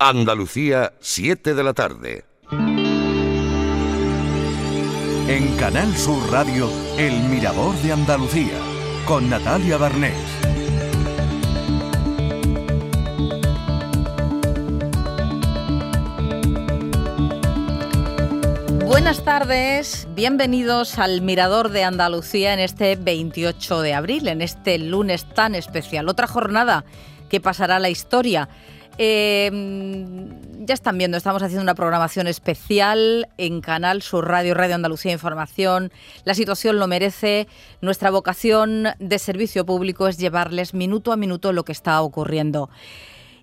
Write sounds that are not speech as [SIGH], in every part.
Andalucía, 7 de la tarde. En Canal Sur Radio, El Mirador de Andalucía, con Natalia Barnés. Buenas tardes, bienvenidos al Mirador de Andalucía en este 28 de abril, en este lunes tan especial. Otra jornada que pasará a la historia. Eh, ya están viendo, estamos haciendo una programación especial en Canal Sur Radio, Radio Andalucía Información. La situación lo merece. Nuestra vocación de servicio público es llevarles minuto a minuto lo que está ocurriendo.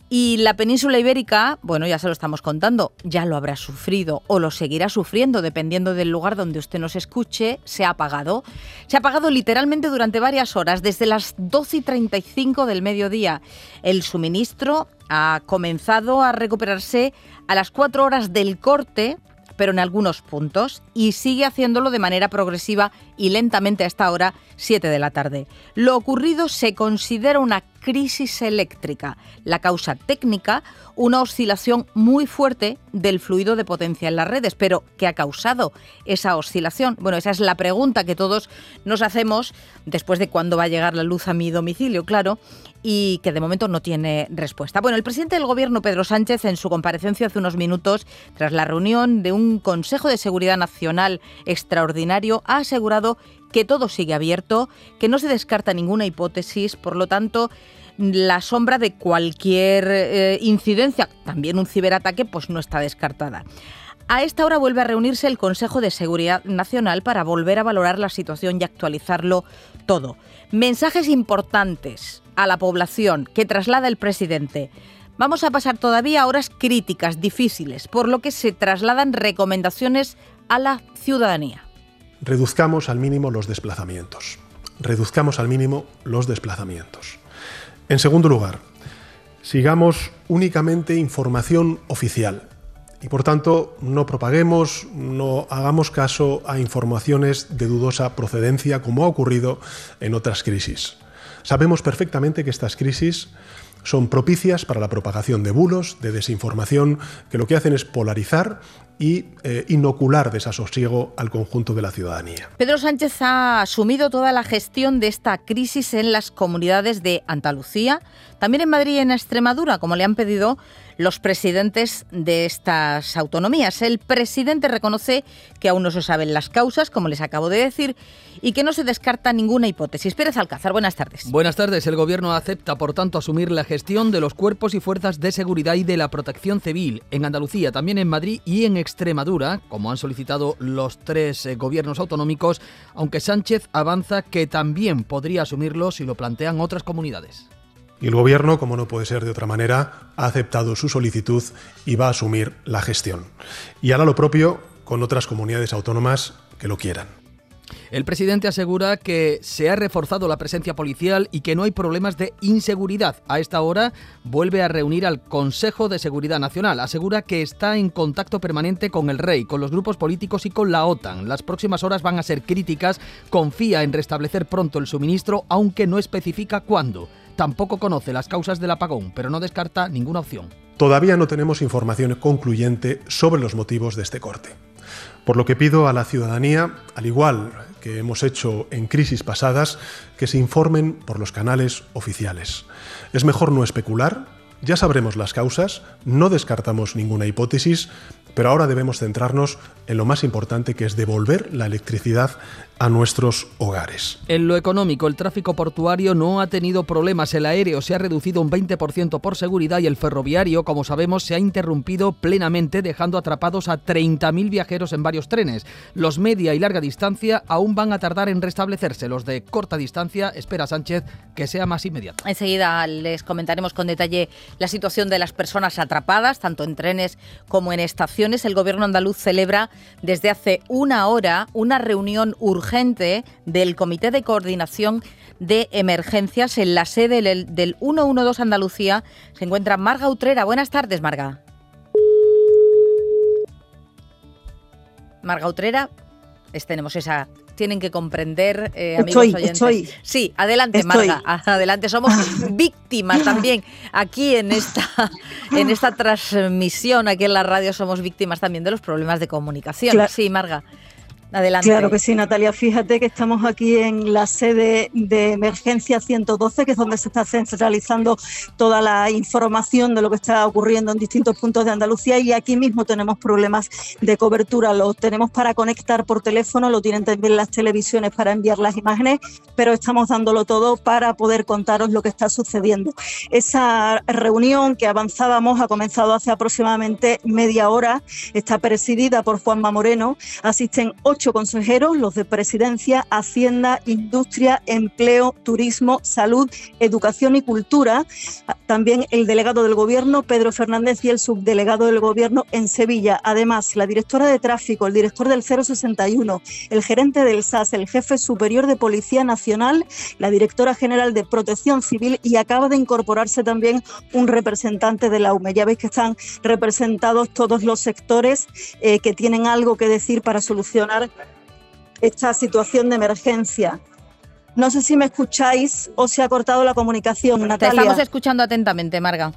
Y la península ibérica, bueno, ya se lo estamos contando, ya lo habrá sufrido o lo seguirá sufriendo dependiendo del lugar donde usted nos escuche, se ha apagado. Se ha apagado literalmente durante varias horas, desde las 12 y 35 del mediodía. El suministro ha comenzado a recuperarse a las 4 horas del corte, pero en algunos puntos, y sigue haciéndolo de manera progresiva y lentamente a esta hora, 7 de la tarde. Lo ocurrido se considera una crisis eléctrica. La causa técnica, una oscilación muy fuerte del fluido de potencia en las redes. Pero, ¿qué ha causado esa oscilación? Bueno, esa es la pregunta que todos nos hacemos después de cuándo va a llegar la luz a mi domicilio, claro, y que de momento no tiene respuesta. Bueno, el presidente del Gobierno, Pedro Sánchez, en su comparecencia hace unos minutos, tras la reunión de un Consejo de Seguridad Nacional extraordinario, ha asegurado que todo sigue abierto, que no se descarta ninguna hipótesis, por lo tanto, la sombra de cualquier eh, incidencia, también un ciberataque, pues no está descartada. A esta hora vuelve a reunirse el Consejo de Seguridad Nacional para volver a valorar la situación y actualizarlo todo. Mensajes importantes a la población que traslada el presidente. Vamos a pasar todavía horas críticas, difíciles, por lo que se trasladan recomendaciones a la ciudadanía. Reduzcamos al mínimo los desplazamientos. Reduzcamos al mínimo los desplazamientos. En segundo lugar, sigamos únicamente información oficial y por tanto no propaguemos, no hagamos caso a informaciones de dudosa procedencia como ha ocurrido en otras crisis. Sabemos perfectamente que estas crisis son propicias para la propagación de bulos, de desinformación, que lo que hacen es polarizar y eh, inocular desasosiego al conjunto de la ciudadanía. Pedro Sánchez ha asumido toda la gestión de esta crisis en las comunidades de Andalucía, también en Madrid y en Extremadura, como le han pedido los presidentes de estas autonomías. El presidente reconoce que aún no se saben las causas, como les acabo de decir, y que no se descarta ninguna hipótesis. Pérez Alcázar, buenas tardes. Buenas tardes. El Gobierno acepta, por tanto, asumir la gestión de los cuerpos y fuerzas de seguridad y de la protección civil en Andalucía, también en Madrid y en Extremadura, como han solicitado los tres eh, gobiernos autonómicos, aunque Sánchez avanza que también podría asumirlo si lo plantean otras comunidades. Y el Gobierno, como no puede ser de otra manera, ha aceptado su solicitud y va a asumir la gestión. Y hará lo propio con otras comunidades autónomas que lo quieran. El presidente asegura que se ha reforzado la presencia policial y que no hay problemas de inseguridad. A esta hora vuelve a reunir al Consejo de Seguridad Nacional. Asegura que está en contacto permanente con el rey, con los grupos políticos y con la OTAN. Las próximas horas van a ser críticas. Confía en restablecer pronto el suministro, aunque no especifica cuándo. Tampoco conoce las causas del apagón, pero no descarta ninguna opción. Todavía no tenemos información concluyente sobre los motivos de este corte. Por lo que pido a la ciudadanía, al igual que hemos hecho en crisis pasadas, que se informen por los canales oficiales. Es mejor no especular, ya sabremos las causas, no descartamos ninguna hipótesis, pero ahora debemos centrarnos en lo más importante que es devolver la electricidad a nuestros hogares. En lo económico, el tráfico portuario no ha tenido problemas. El aéreo se ha reducido un 20% por seguridad y el ferroviario, como sabemos, se ha interrumpido plenamente, dejando atrapados a 30.000 viajeros en varios trenes. Los media y larga distancia aún van a tardar en restablecerse. Los de corta distancia espera Sánchez que sea más inmediato. Enseguida les comentaremos con detalle la situación de las personas atrapadas, tanto en trenes como en estaciones. El gobierno andaluz celebra desde hace una hora una reunión urgente del Comité de Coordinación de Emergencias en la sede del 112 Andalucía. Se encuentra Marga Utrera. Buenas tardes, Marga. Marga Utrera, tenemos esa tienen que comprender, eh, amigos estoy, Estoy. Sí, adelante, Marga. Adelante, somos [LAUGHS] víctimas también aquí en esta, en esta transmisión, aquí en la radio, somos víctimas también de los problemas de comunicación. Sí, Marga. Adelante. Claro que sí, Natalia. Fíjate que estamos aquí en la sede de emergencia 112, que es donde se está centralizando toda la información de lo que está ocurriendo en distintos puntos de Andalucía y aquí mismo tenemos problemas de cobertura. Lo tenemos para conectar por teléfono, lo tienen también las televisiones para enviar las imágenes, pero estamos dándolo todo para poder contaros lo que está sucediendo. Esa reunión que avanzábamos ha comenzado hace aproximadamente media hora, está presidida por Juanma Moreno, asisten ocho consejeros, los de Presidencia, Hacienda, Industria, Empleo, Turismo, Salud, Educación y Cultura. También el delegado del Gobierno, Pedro Fernández, y el subdelegado del Gobierno en Sevilla. Además, la directora de Tráfico, el director del 061, el gerente del SAS, el jefe superior de Policía Nacional, la directora general de Protección Civil y acaba de incorporarse también un representante de la UME. Ya veis que están representados todos los sectores eh, que tienen algo que decir para solucionar esta situación de emergencia. No sé si me escucháis o se ha cortado la comunicación, Natalia. Te estamos escuchando atentamente, Marga.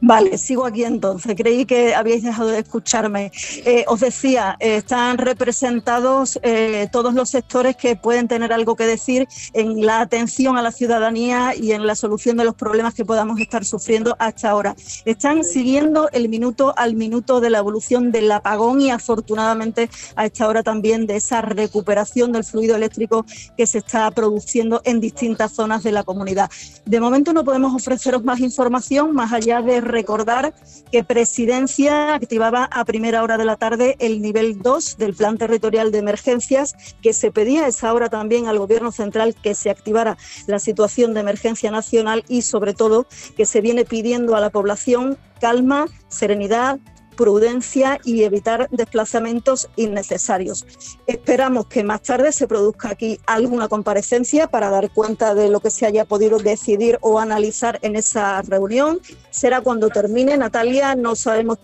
Vale, sigo aquí entonces. Creí que habíais dejado de escucharme. Eh, os decía, eh, están representados eh, todos los sectores que pueden tener algo que decir en la atención a la ciudadanía y en la solución de los problemas que podamos estar sufriendo hasta ahora. Están siguiendo el minuto al minuto de la evolución del apagón y afortunadamente a esta hora también de esa recuperación del fluido eléctrico que se está produciendo en distintas zonas de la comunidad. De momento no podemos ofreceros más información más allá de recordar que Presidencia activaba a primera hora de la tarde el nivel 2 del Plan Territorial de Emergencias, que se pedía a esa hora también al Gobierno Central que se activara la situación de emergencia nacional y, sobre todo, que se viene pidiendo a la población calma, serenidad, prudencia y evitar desplazamientos innecesarios. Esperamos que más tarde se produzca aquí alguna comparecencia para dar cuenta de lo que se haya podido decidir o analizar en esa reunión. Será cuando termine. Natalia, no sabemos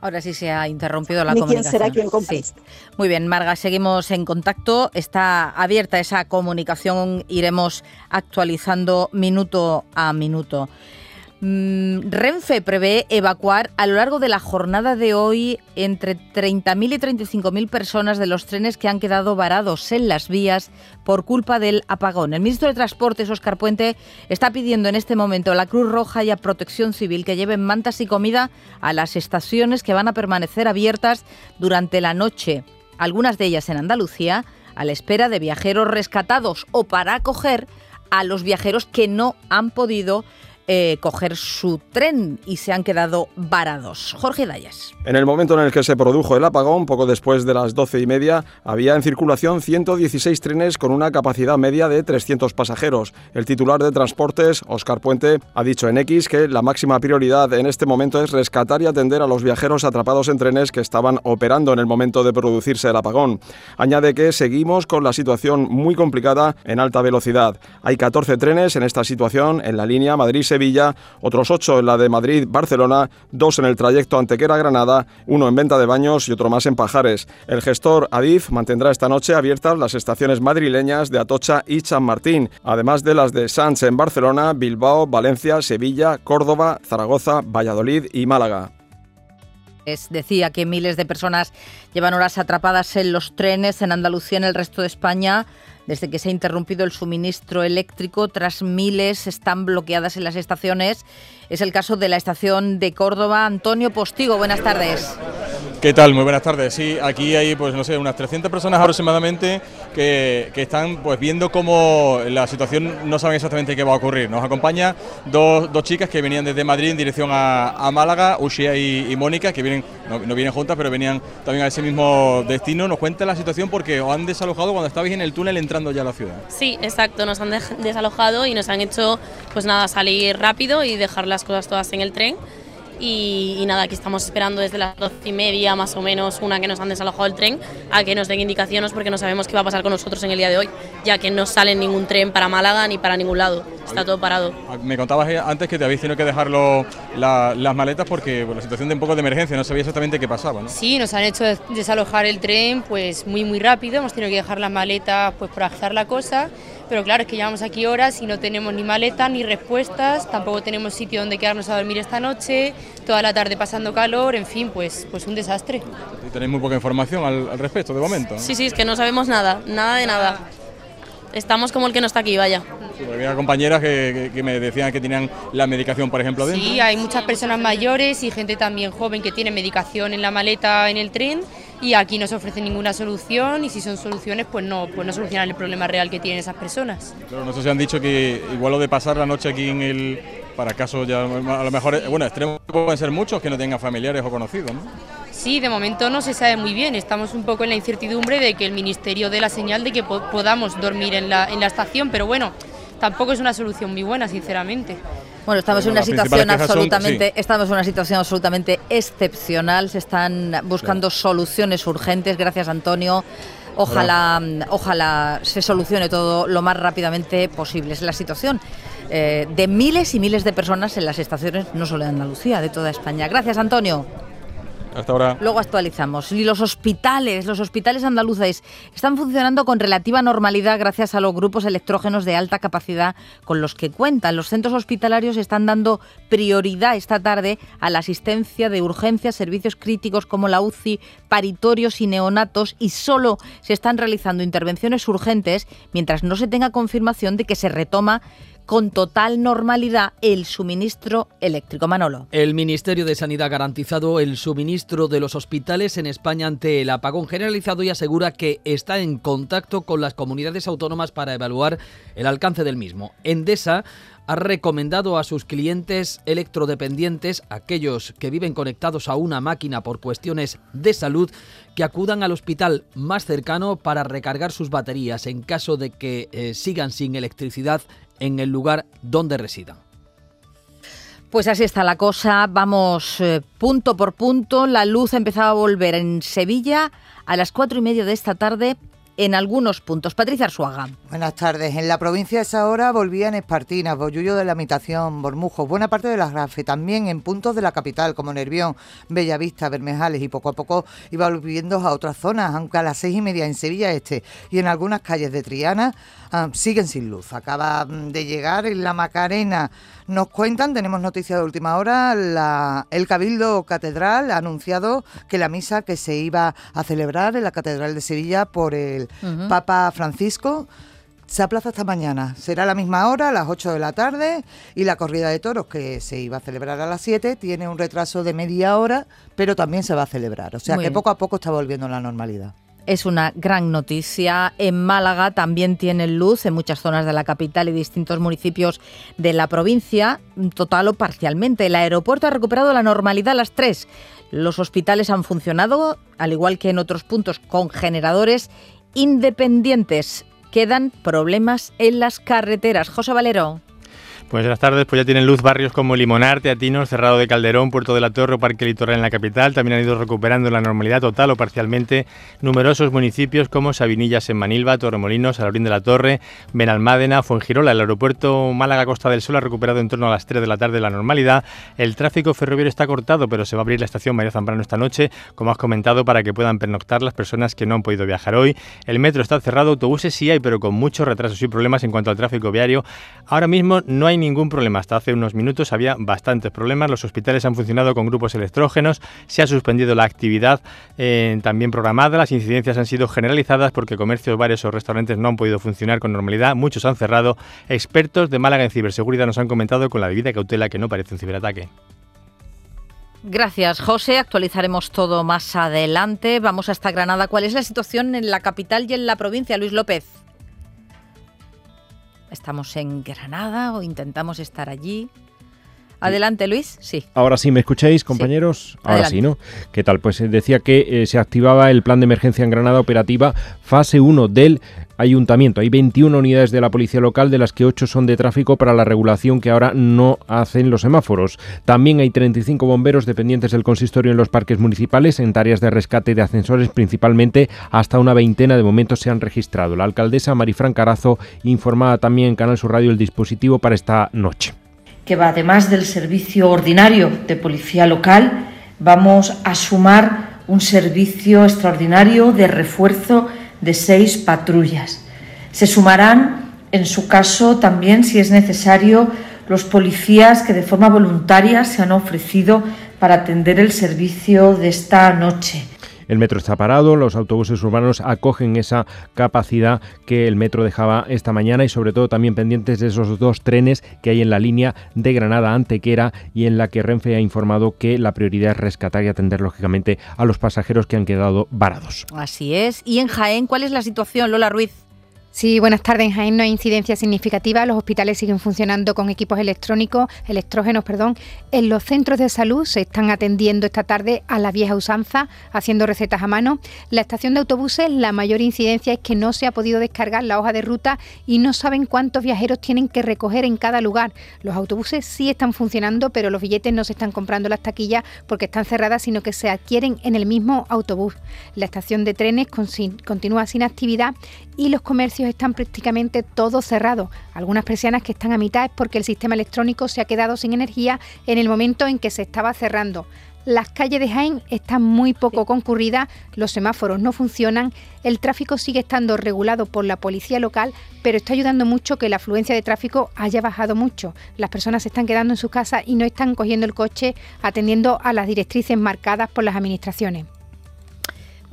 Ahora sí se ha interrumpido la comunicación. quién será quien sí. Muy bien, Marga, seguimos en contacto. Está abierta esa comunicación, iremos actualizando minuto a minuto. Mm, Renfe prevé evacuar a lo largo de la jornada de hoy entre 30.000 y 35.000 personas de los trenes que han quedado varados en las vías por culpa del apagón. El ministro de Transportes, Oscar Puente, está pidiendo en este momento a la Cruz Roja y a Protección Civil que lleven mantas y comida a las estaciones que van a permanecer abiertas durante la noche, algunas de ellas en Andalucía, a la espera de viajeros rescatados o para acoger a los viajeros que no han podido eh, coger su tren y se han quedado varados. Jorge Dayas. En el momento en el que se produjo el apagón, poco después de las doce y media, había en circulación 116 trenes con una capacidad media de 300 pasajeros. El titular de Transportes, Oscar Puente, ha dicho en X que la máxima prioridad en este momento es rescatar y atender a los viajeros atrapados en trenes que estaban operando en el momento de producirse el apagón. Añade que seguimos con la situación muy complicada en alta velocidad. Hay 14 trenes en esta situación en la línea Madrid Sevilla, otros ocho en la de Madrid-Barcelona, dos en el trayecto Antequera-Granada, uno en venta de baños y otro más en Pajares. El gestor Adif mantendrá esta noche abiertas las estaciones madrileñas de Atocha y San Martín, además de las de Sanz en Barcelona, Bilbao, Valencia, Sevilla, Córdoba, Zaragoza, Valladolid y Málaga. Es, decía que miles de personas llevan horas atrapadas en los trenes en Andalucía y en el resto de España desde que se ha interrumpido el suministro eléctrico, tras miles están bloqueadas en las estaciones. Es el caso de la estación de Córdoba. Antonio Postigo, buenas tardes. ¿Qué tal? Muy buenas tardes. Sí, aquí hay, pues no sé, unas 300 personas aproximadamente que, están pues viendo cómo la situación no saben exactamente qué va a ocurrir. Nos acompaña dos, chicas que venían desde Madrid en dirección a, Málaga, Ushia y, Mónica, que vienen, no, vienen juntas, pero venían también a ese mismo destino. Nos cuenta la situación porque os han desalojado cuando estabais en el túnel entrando ya a la ciudad. Sí, exacto, nos han desalojado y nos han hecho, pues nada, salir rápido y dejar las cosas todas en el tren y, nada, aquí estamos esperando desde las doce y media más o menos, una que nos han desalojado el tren, a que nos den indicaciones porque no sabemos qué va a pasar con nosotros en el día de hoy, ya que no sale ningún tren para Málaga ni para ningún lado. está todo parado. Ah, me contabas antes que te habéis tenido que dejar las maletas porque por la situación de un poco de emergencia, no sabía exactamente qué pasaba, ¿no? Sí, nos han hecho desalojar el tren pues muy muy rápido, hemos tenido que dejar las maletas pues por hacer la cosa pero claro, es que llevamos aquí horas y no tenemos ni maleta ni respuestas, tampoco tenemos sitio donde quedarnos a dormir esta noche, toda la tarde pasando calor, en fin, pues, pues un desastre. Y tenéis muy poca información al, respecto de momento. Sí, sí, es que no sabemos nada, nada de nada. Estamos como el que no está aquí, vaya. Sí, había compañeras que, me decían que tenían la medicación, por ejemplo, dentro. Sí, hay muchas personas mayores y gente también joven que tiene medicación en la maleta en el tren y aquí no se ofrece ninguna solución y si son soluciones pues no, pues no solucionan el problema real que tienen esas personas. Claro, nosotros se han dicho que igual lo de pasar la noche aquí en el, para caso ya, a lo mejor, bueno, extremos pueden ser muchos que no tengan familiares o conocidos, ¿no? Sí, de momento no se sabe muy bien, estamos un poco en la incertidumbre de que el Ministerio dé la señal de que podamos dormir en la, en la estación, pero bueno, tampoco es una solución muy buena, sinceramente. Bueno, estamos en una situación absolutamente, estamos en una situación absolutamente excepcional. Se están buscando soluciones urgentes. Gracias, Antonio. Ojalá, ojalá se solucione todo lo más rápidamente posible. Es la situación eh, de miles y miles de personas en las estaciones, no solo de Andalucía, de toda España. Gracias, Antonio. Hasta ahora. Luego actualizamos. Y los hospitales, los hospitales andaluces están funcionando con relativa normalidad gracias a los grupos electrógenos de alta capacidad con los que cuentan. Los centros hospitalarios están dando prioridad esta tarde a la asistencia de urgencias, servicios críticos como la UCI, paritorios y neonatos y solo se están realizando intervenciones urgentes mientras no se tenga confirmación de que se retoma con total normalidad el suministro eléctrico. Manolo. El Ministerio de Sanidad ha garantizado el suministro de los hospitales en España ante el apagón generalizado y asegura que está en contacto con las comunidades autónomas para evaluar el alcance del mismo. Endesa ha recomendado a sus clientes electrodependientes, aquellos que viven conectados a una máquina por cuestiones de salud, que acudan al hospital más cercano para recargar sus baterías en caso de que eh, sigan sin electricidad en el lugar donde residan. Pues así está la cosa, vamos eh, punto por punto. La luz ha empezado a volver en Sevilla a las cuatro y media de esta tarde en algunos puntos. Patricia Arzuaga. Buenas tardes. En la provincia de esa hora volvían Espartinas, Bollullo de la Mitación, Bormujos, buena parte de las Grafe, también en puntos de la capital como Nervión, Bellavista, Bermejales y poco a poco iba volviendo a otras zonas, aunque a las seis y media en Sevilla Este y en algunas calles de Triana ah, siguen sin luz. Acaba mm, de llegar en la Macarena nos cuentan, tenemos noticia de última hora, el Cabildo Catedral ha anunciado que la misa que se iba a celebrar en la Catedral de Sevilla por el Papa Francisco se aplaza hasta mañana. Será a la misma hora, a las 8 de la tarde, y la corrida de toros, que se iba a celebrar a las 7, tiene un retraso de media hora, pero también se va a celebrar. O sea que poco a poco está volviendo a la normalidad. Es una gran noticia. En Málaga también tienen luz en muchas zonas de la capital y distintos municipios de la provincia, total o parcialmente. El aeropuerto ha recuperado la normalidad a las 3. Los hospitales han funcionado, al igual que en otros puntos, con generadores independientes. Quedan problemas en las carreteras. José Valero. Pues tardes, pues ya tienen luz barrios como Limonarte, Atinos, Cerrado de Calderón, Puerto de la Torre Parque Litoral en la capital. También han ido recuperando la normalidad total o parcialmente numerosos municipios como Sabinillas en Manilva, Torremolinos, Alaurín de la Torre, Benalmádena, Fuengirola. El aeropuerto Málaga Costa del Sol ha recuperado en torno a las 3 de la tarde la normalidad. El tráfico ferroviario está cortado, pero se va a abrir la estación María Zambrano esta noche, como has comentado, para que puedan pernoctar las personas que no han podido viajar hoy. El metro está cerrado, autobuses sí hay, pero con muchos retrasos y problemas en cuanto al tráfico viario. Ahora mismo no hay ningún problema. Hasta hace unos minutos había bastantes problemas. Los hospitales han funcionado con grupos electrógenos. Se ha suspendido la actividad eh, también programada. Las incidencias han sido generalizadas porque comercios, bares o restaurantes no han podido funcionar con normalidad. Muchos han cerrado. Expertos de Málaga en ciberseguridad nos han comentado con la debida cautela que no parece un ciberataque. Gracias, José. Actualizaremos todo más adelante. Vamos hasta Granada. ¿Cuál es la situación en la capital y en la provincia, Luis López? Estamos en Granada o intentamos estar allí. Adelante, Luis. Sí. Ahora sí, ¿me escucháis, compañeros? Ahora sí, ¿no? ¿Qué tal? Pues eh, decía que eh, se activaba el plan de emergencia en Granada operativa fase 1 del ayuntamiento. Hay 21 unidades de la policía local, de las que 8 son de tráfico para la regulación que ahora no hacen los semáforos. También hay 35 bomberos dependientes del consistorio en los parques municipales, en tareas de rescate de ascensores principalmente. Hasta una veintena de momentos se han registrado. La alcaldesa Marifran Carazo informaba también en Canal Sur Radio el dispositivo para esta noche. Que va además del servicio ordinario de policía local, vamos a sumar un servicio extraordinario de refuerzo de seis patrullas. Se sumarán, en su caso, también, si es necesario, los policías que de forma voluntaria se han ofrecido para atender el servicio de esta noche. El metro está parado, los autobuses urbanos acogen esa capacidad que el metro dejaba esta mañana y sobre todo también pendientes de esos dos trenes que hay en la línea de Granada Antequera y en la que Renfe ha informado que la prioridad es rescatar y atender lógicamente a los pasajeros que han quedado varados. Así es. ¿Y en Jaén cuál es la situación, Lola Ruiz? Sí, buenas tardes. En Jaén no hay incidencia significativa. Los hospitales siguen funcionando con equipos electrónicos, electrógenos, perdón. En los centros de salud se están atendiendo esta tarde a la vieja usanza, haciendo recetas a mano. La estación de autobuses, la mayor incidencia es que no se ha podido descargar la hoja de ruta y no saben cuántos viajeros tienen que recoger en cada lugar. Los autobuses sí están funcionando, pero los billetes no se están comprando las taquillas porque están cerradas, sino que se adquieren en el mismo autobús. La estación de trenes continúa sin actividad y los comercios están prácticamente todos cerrados. Algunas persianas que están a mitad es porque el sistema electrónico se ha quedado sin energía en el momento en que se estaba cerrando. Las calles de Jaén están muy poco concurridas, los semáforos no funcionan, el tráfico sigue estando regulado por la policía local, pero está ayudando mucho que la afluencia de tráfico haya bajado mucho. Las personas se están quedando en sus casas y no están cogiendo el coche atendiendo a las directrices marcadas por las administraciones.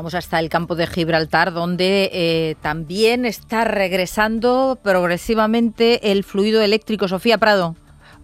Vamos hasta el campo de Gibraltar, donde eh, también está regresando progresivamente el fluido eléctrico. Sofía Prado.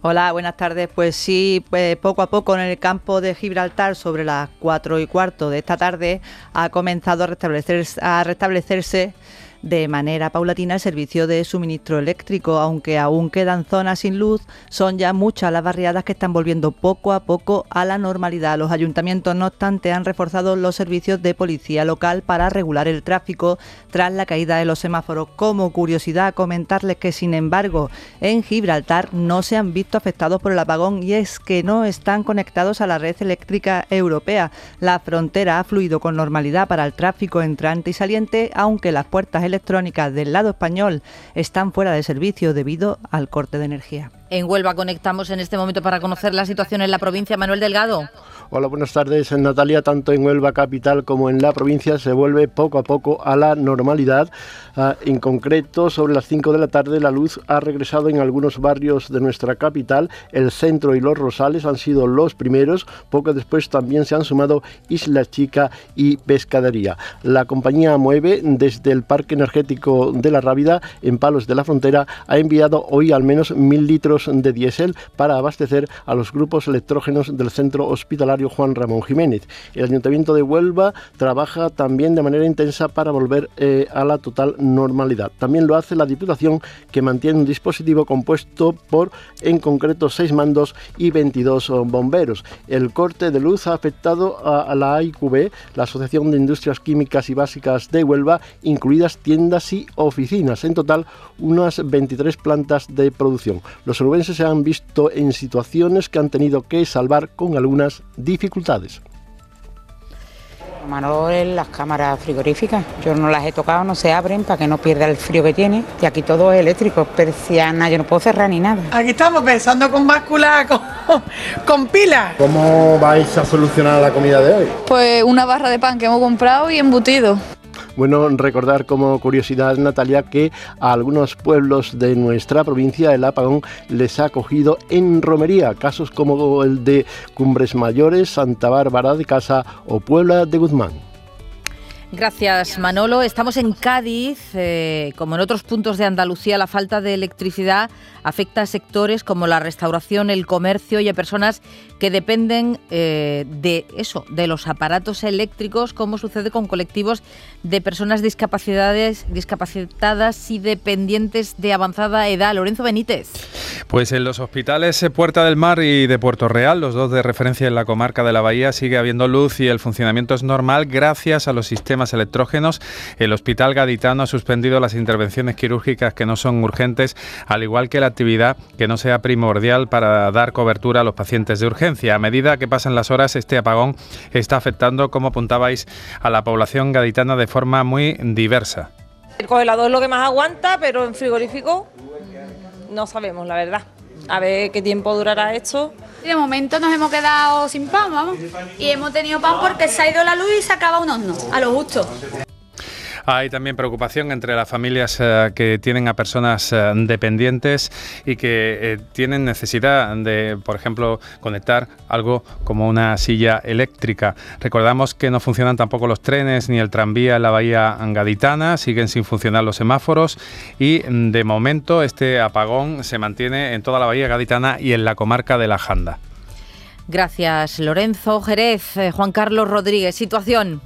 Hola, buenas tardes. Pues sí, pues poco a poco en el campo de Gibraltar, sobre las cuatro y cuarto de esta tarde, ha comenzado a restablecerse, a restablecerse de manera paulatina el servicio de suministro eléctrico, aunque aún quedan zonas sin luz, son ya muchas las barriadas que están volviendo poco a poco a la normalidad. Los ayuntamientos, no obstante, han reforzado los servicios de policía local para regular el tráfico tras la caída de los semáforos. Como curiosidad, comentarles que, sin embargo, en Gibraltar no se han visto afectados por el apagón y es que no están conectados a la red eléctrica europea. La frontera ha fluido con normalidad para el tráfico entrante y saliente, aunque las puertas electrónicas del lado español están fuera de servicio debido al corte de energía. En Huelva conectamos en este momento para conocer la situación en la provincia. Manuel Delgado. Hola, buenas tardes. Natalia, tanto en Huelva capital como en la provincia, se vuelve poco a poco a la normalidad. Ah, en concreto, sobre las 5 de la tarde, la luz ha regresado en algunos barrios de nuestra capital. El centro y los Rosales han sido los primeros. Poco después también se han sumado Isla Chica y Pescadería. La compañía Mueve, desde el Parque Energético de la Rábida, en Palos de la Frontera, ha enviado hoy al menos mil litros de diésel para abastecer a los grupos electrógenos del centro hospitalario Juan Ramón Jiménez. El Ayuntamiento de Huelva trabaja también de manera intensa para volver eh, a la total normalidad. También lo hace la Diputación, que mantiene un dispositivo compuesto por, en concreto, seis mandos y 22 bomberos. El corte de luz ha afectado a, la AIQB, la Asociación de Industrias Químicas y Básicas de Huelva, incluidas tiendas y oficinas. En total, unas 23 plantas de producción. Los uruguenses se han visto en situaciones que han tenido que salvar con algunas dificultades. Manolo, las cámaras frigoríficas, yo no las he tocado, no se abren para que no pierda el frío que tiene. Y aquí todo es eléctrico, persiana, yo no puedo cerrar ni nada. Aquí estamos pensando con báscula, con, con pilas. ¿Cómo vais a solucionar la comida de hoy? Pues una barra de pan que hemos comprado y embutido. Bueno, recordar como curiosidad, Natalia, que a algunos pueblos de nuestra provincia el apagón les ha cogido en romería, casos como el de Cumbres Mayores, Santa Bárbara de Casa o Puebla de Guzmán. Gracias, Manolo. Estamos en Cádiz. Eh, como en otros puntos de Andalucía, la falta de electricidad afecta a sectores como la restauración, el comercio y a personas que dependen eh, de eso, de los aparatos eléctricos, como sucede con colectivos de personas discapacidades, discapacitadas y dependientes de avanzada edad. Lorenzo Benítez. Pues en los hospitales eh, Puerta del Mar y de Puerto Real, los dos de referencia en la comarca de la Bahía, sigue habiendo luz y el funcionamiento es normal gracias a los sistemas electrógenos. El Hospital Gaditano ha suspendido las intervenciones quirúrgicas que no son urgentes, al igual que la actividad que no sea primordial para dar cobertura a los pacientes de urgencia. A medida que pasan las horas, este apagón está afectando, como apuntabais, a la población gaditana de forma muy diversa. El congelador es lo que más aguanta, pero en frigorífico no sabemos, la verdad. A ver qué tiempo durará esto. De momento nos hemos quedado sin pan, vamos. Y hemos tenido pan porque se ha ido la luz y se acaba un horno, a lo justo. Hay también preocupación entre las familias eh, que tienen a personas eh, dependientes y que eh, tienen necesidad de, por ejemplo, conectar algo como una silla eléctrica. Recordamos que no funcionan tampoco los trenes ni el tranvía en la bahía gaditana, siguen sin funcionar los semáforos y mm, de momento este apagón se mantiene en toda la bahía gaditana y en la comarca de la Janda. Gracias, Lorenzo Jerez. Juan Carlos Rodríguez, situación.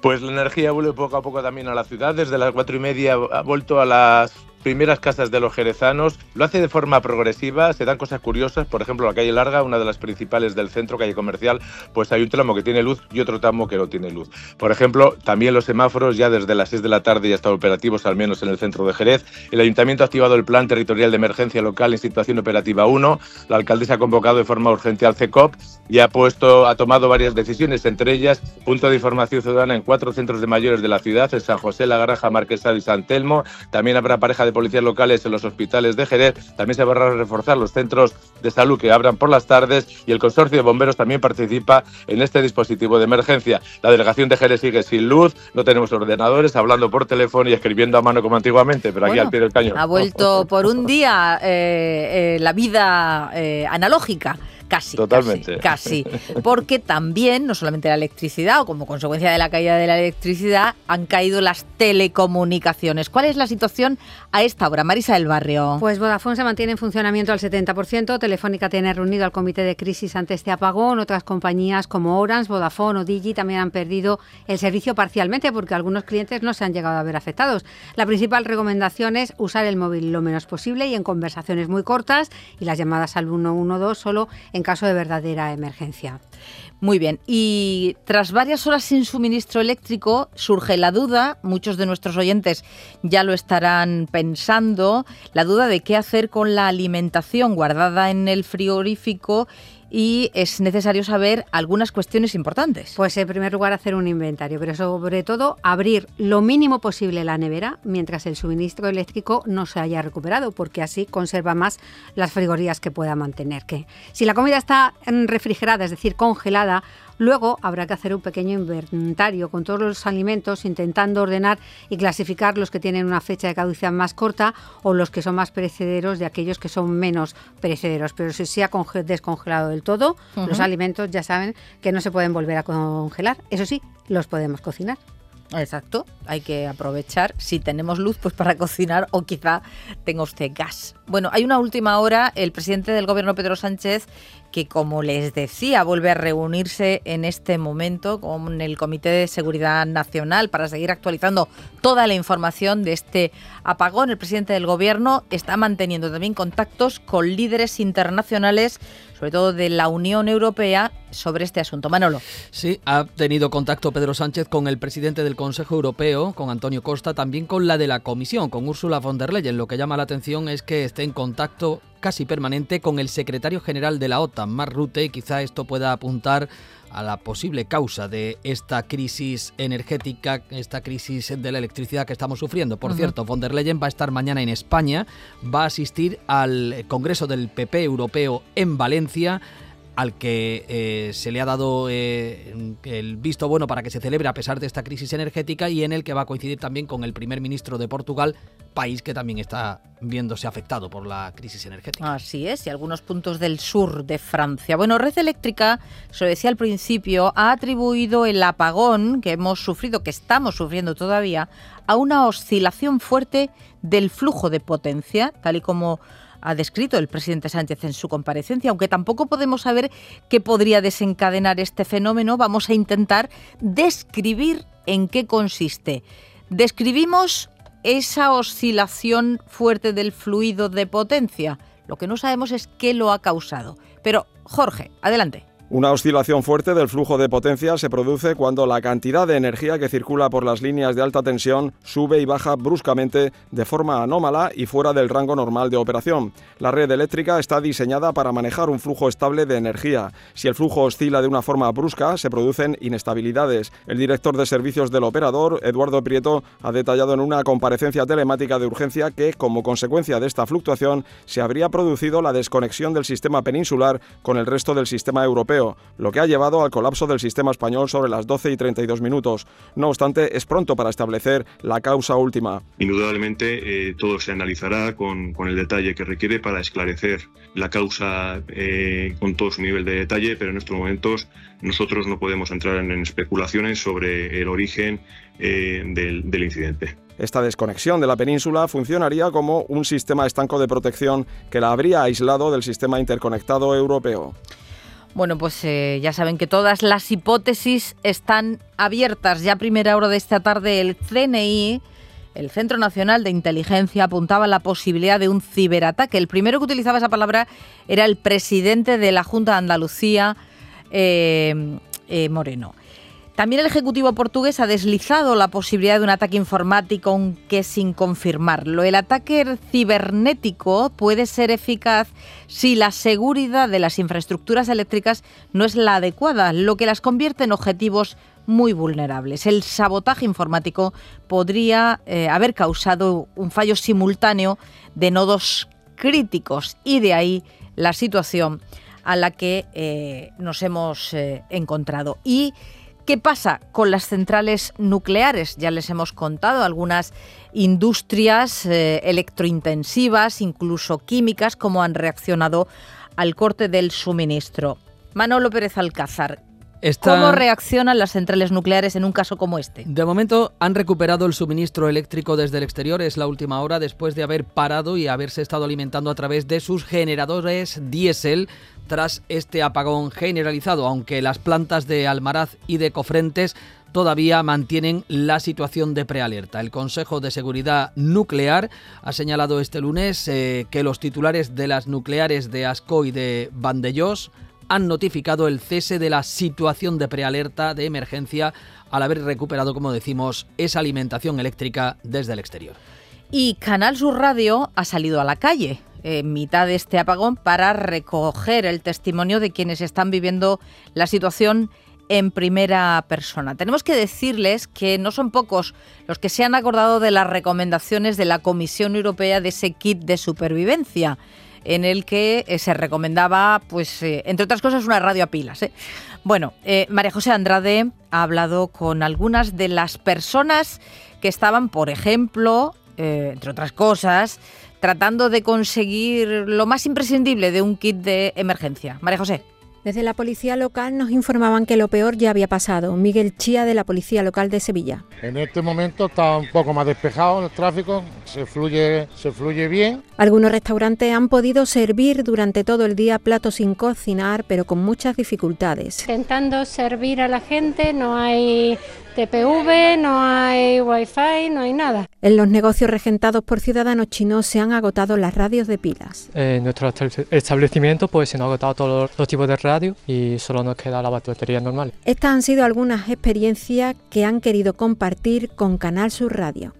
Pues la energía vuelve poco a poco también a la ciudad. Desde las cuatro y media ha vuelto a las primeras casas de los jerezanos. Lo hace de forma progresiva, se dan cosas curiosas. Por ejemplo, la calle Larga, una de las principales del centro, calle comercial, pues hay un tramo que tiene luz y otro tramo que no tiene luz. Por ejemplo, también los semáforos ya desde las 6 de la tarde ya están operativos, al menos en el centro de Jerez. El ayuntamiento ha activado el plan territorial de emergencia local en situación operativa 1. La alcaldesa ha convocado de forma urgente al CECOP y ha puesto, ha tomado varias decisiones, entre ellas punto de información ciudadana en cuatro centros de mayores de la ciudad, en San José, La Granja, Marquesado y San Telmo. También habrá pareja de de policías locales en los hospitales de Jerez. También se van a reforzar los centros de salud que abran por las tardes y el consorcio de bomberos también participa en este dispositivo de emergencia. La delegación de Jerez sigue sin luz, no tenemos ordenadores, hablando por teléfono y escribiendo a mano como antiguamente, pero aquí al pie del cañón. Ha vuelto [LAUGHS] por un día eh, eh, la vida eh, analógica. Casi. Totalmente. Casi, [LAUGHS] Porque también, no solamente la electricidad, o como consecuencia de la caída de la electricidad, han caído las telecomunicaciones. ¿Cuál es la situación a esta hora? Marisa del Barrio. Pues Vodafone se mantiene en funcionamiento al 70%. Telefónica tiene reunido al comité de crisis ante este apagón. Otras compañías como Orange, Vodafone o Digi también han perdido el servicio parcialmente porque algunos clientes no se han llegado a ver afectados. La principal recomendación es usar el móvil lo menos posible y en conversaciones muy cortas y las llamadas al 112 solo en en caso de verdadera emergencia. Muy bien, y tras varias horas sin suministro eléctrico surge la duda, muchos de nuestros oyentes ya lo estarán pensando, la duda de qué hacer con la alimentación guardada en el frigorífico y es necesario saber algunas cuestiones importantes. Pues en primer lugar hacer un inventario, pero sobre todo abrir lo mínimo posible la nevera mientras el suministro eléctrico no se haya recuperado, porque así conserva más las frigorías que pueda mantener. Que si la comida está refrigerada, es decir, congelada, Luego habrá que hacer un pequeño inventario con todos los alimentos, intentando ordenar y clasificar los que tienen una fecha de caducidad más corta o los que son más perecederos de aquellos que son menos perecederos. Pero si se ha descongelado del todo, los alimentos ya saben que no se pueden volver a congelar. Eso sí, los podemos cocinar. Exacto, hay que aprovechar si tenemos luz pues para cocinar o quizá tenga usted gas. Bueno, hay una última hora, el presidente del gobierno Pedro Sánchez que como les decía vuelve a reunirse en este momento con el Comité de Seguridad Nacional para seguir actualizando toda la información de este apagón. El presidente del gobierno está manteniendo también contactos con líderes internacionales sobre todo de la Unión Europea, sobre este asunto. Manolo. Sí, ha tenido contacto Pedro Sánchez con el presidente del Consejo Europeo, con Antonio Costa, también con la de la Comisión, con Ursula von der Leyen. Lo que llama la atención es que esté en contacto casi permanente con el secretario general de la OTAN, Mark Rutte, y quizá esto pueda apuntar a la posible causa de esta crisis energética, esta crisis de la electricidad que estamos sufriendo. Por cierto, von der Leyen va a estar mañana en España, va a asistir al Congreso del PP Europeo en Valencia al que eh, se le ha dado eh, el visto bueno para que se celebre a pesar de esta crisis energética y en el que va a coincidir también con el primer ministro de Portugal, país que también está viéndose afectado por la crisis energética. Así es, y algunos puntos del sur de Francia. Bueno, Red Eléctrica, se lo decía al principio, ha atribuido el apagón que hemos sufrido, que estamos sufriendo todavía, a una oscilación fuerte del flujo de potencia, tal y como ha descrito el presidente Sánchez en su comparecencia, aunque tampoco podemos saber qué podría desencadenar este fenómeno, vamos a intentar describir en qué consiste. Describimos esa oscilación fuerte del fluido de potencia. Lo que no sabemos es qué lo ha causado. Pero, Jorge, adelante. Una oscilación fuerte del flujo de potencia se produce cuando la cantidad de energía que circula por las líneas de alta tensión sube y baja bruscamente de forma anómala y fuera del rango normal de operación. La red eléctrica está diseñada para manejar un flujo estable de energía. Si el flujo oscila de una forma brusca, se producen inestabilidades. El director de servicios del operador, Eduardo Prieto, ha detallado en una comparecencia telemática de urgencia que, como consecuencia de esta fluctuación, se habría producido la desconexión del sistema peninsular con el resto del sistema europeo lo que ha llevado al colapso del sistema español sobre las 12 y 32 minutos. No obstante, es pronto para establecer la causa última. Indudablemente, eh, todo se analizará con, el detalle que requiere para esclarecer la causa eh, con todo su nivel de detalle, pero en estos momentos nosotros no podemos entrar en, especulaciones sobre el origen eh, del, del incidente. Esta desconexión de la península funcionaría como un sistema estanco de protección que la habría aislado del sistema interconectado europeo. Bueno, pues eh, ya saben que todas las hipótesis están abiertas. Ya a primera hora de esta tarde el CNI, el Centro Nacional de Inteligencia, apuntaba la posibilidad de un ciberataque. El primero que utilizaba esa palabra era el presidente de la Junta de Andalucía, eh, eh, Moreno. También el Ejecutivo portugués ha deslizado la posibilidad de un ataque informático, aunque sin confirmarlo. El ataque cibernético puede ser eficaz si la seguridad de las infraestructuras eléctricas no es la adecuada, lo que las convierte en objetivos muy vulnerables. El sabotaje informático podría eh, haber causado un fallo simultáneo de nodos críticos y de ahí la situación a la que eh, nos hemos eh, encontrado. Y ¿Qué pasa con las centrales nucleares? Ya les hemos contado algunas industrias eh, electrointensivas, incluso químicas, cómo han reaccionado al corte del suministro. Manolo Pérez Alcázar, ¿Cómo reaccionan las centrales nucleares en un caso como este? De momento han recuperado el suministro eléctrico desde el exterior, es la última hora después de haber parado y haberse estado alimentando a través de sus generadores diésel tras este apagón generalizado, aunque las plantas de Almaraz y de Cofrentes todavía mantienen la situación de prealerta. El Consejo de Seguridad Nuclear ha señalado este lunes eh, que los titulares de las nucleares de Asco y de Vandellós han notificado el cese de la situación de prealerta de emergencia al haber recuperado, como decimos, esa alimentación eléctrica desde el exterior. Y Canal Sur Radio ha salido a la calle en mitad de este apagón para recoger el testimonio de quienes están viviendo la situación en primera persona. Tenemos que decirles que no son pocos los que se han acordado de las recomendaciones de la Comisión Europea de ese kit de supervivencia en el que eh, se recomendaba, pues, eh, entre otras cosas, una radio a pilas. ¿eh? Bueno, María José Andrade ha hablado con algunas de las personas que estaban, por ejemplo, entre otras cosas, tratando de conseguir lo más imprescindible de un kit de emergencia. María José. Desde la policía local nos informaban que lo peor ya había pasado. Miguel Chía de la policía local de Sevilla. En este momento está un poco más despejado el tráfico, se fluye, se fluye bien. Algunos restaurantes han podido servir durante todo el día platos sin cocinar, pero con muchas dificultades. Intentando servir a la gente, no hay TPV, no hay wifi, no hay nada. En los negocios regentados por ciudadanos chinos se han agotado las radios de pilas. En nuestro establecimiento pues se han agotado todos los tipos de radio y solo nos queda la batería normal. Estas han sido algunas experiencias que han querido compartir con Canal Sur Radio.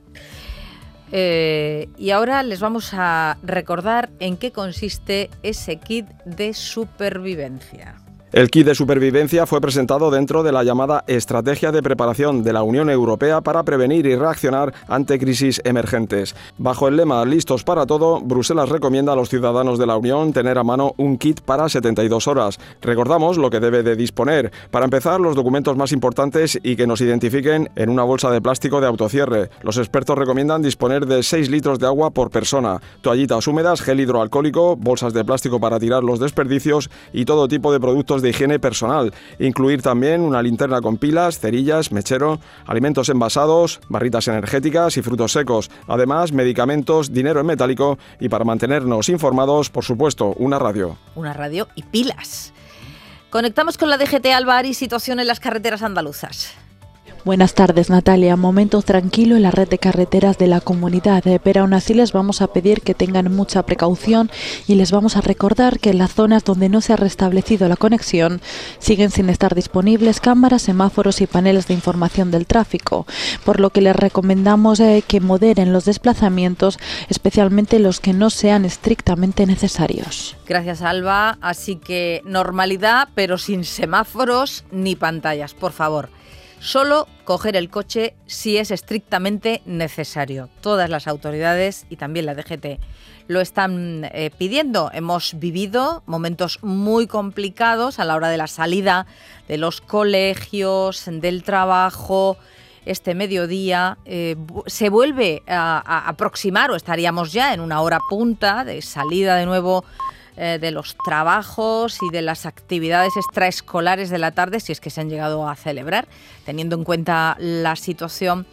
Eh, y ahora les vamos a recordar en qué consiste ese kit de supervivencia. El kit de supervivencia fue presentado dentro de la llamada Estrategia de Preparación de la Unión Europea para prevenir y reaccionar ante crisis emergentes. Bajo el lema Listos para todo, Bruselas recomienda a los ciudadanos de la Unión tener a mano un kit para 72 horas. Recordamos lo que debe de disponer. Para empezar, los documentos más importantes y que nos identifiquen en una bolsa de plástico de autocierre. Los expertos recomiendan disponer de 6 litros de agua por persona, toallitas húmedas, gel hidroalcohólico, bolsas de plástico para tirar los desperdicios y todo tipo de productos de higiene personal. Incluir también una linterna con pilas, cerillas, mechero, alimentos envasados, barritas energéticas y frutos secos. Además, medicamentos, dinero en metálico y para mantenernos informados, por supuesto, una radio. Una radio y pilas. Conectamos con la DGT Alvar y situación en las carreteras andaluzas. Buenas tardes, Natalia. Momento tranquilo en la red de carreteras de la comunidad, eh, pero aún así les vamos a pedir que tengan mucha precaución y les vamos a recordar que en las zonas donde no se ha restablecido la conexión siguen sin estar disponibles cámaras, semáforos y paneles de información del tráfico, por lo que les recomendamos eh, que moderen los desplazamientos, especialmente los que no sean estrictamente necesarios. Gracias, Alba. Así que normalidad, pero sin semáforos ni pantallas, por favor. Solo coger el coche si es estrictamente necesario. Todas las autoridades y también la DGT lo están eh, pidiendo. Hemos vivido momentos muy complicados a la hora de la salida de los colegios, del trabajo. Este mediodía eh, se vuelve a aproximar o estaríamos ya en una hora punta de salida de nuevo eh, de los trabajos y de las actividades extraescolares de la tarde, si es que se han llegado a celebrar, teniendo en cuenta la situación.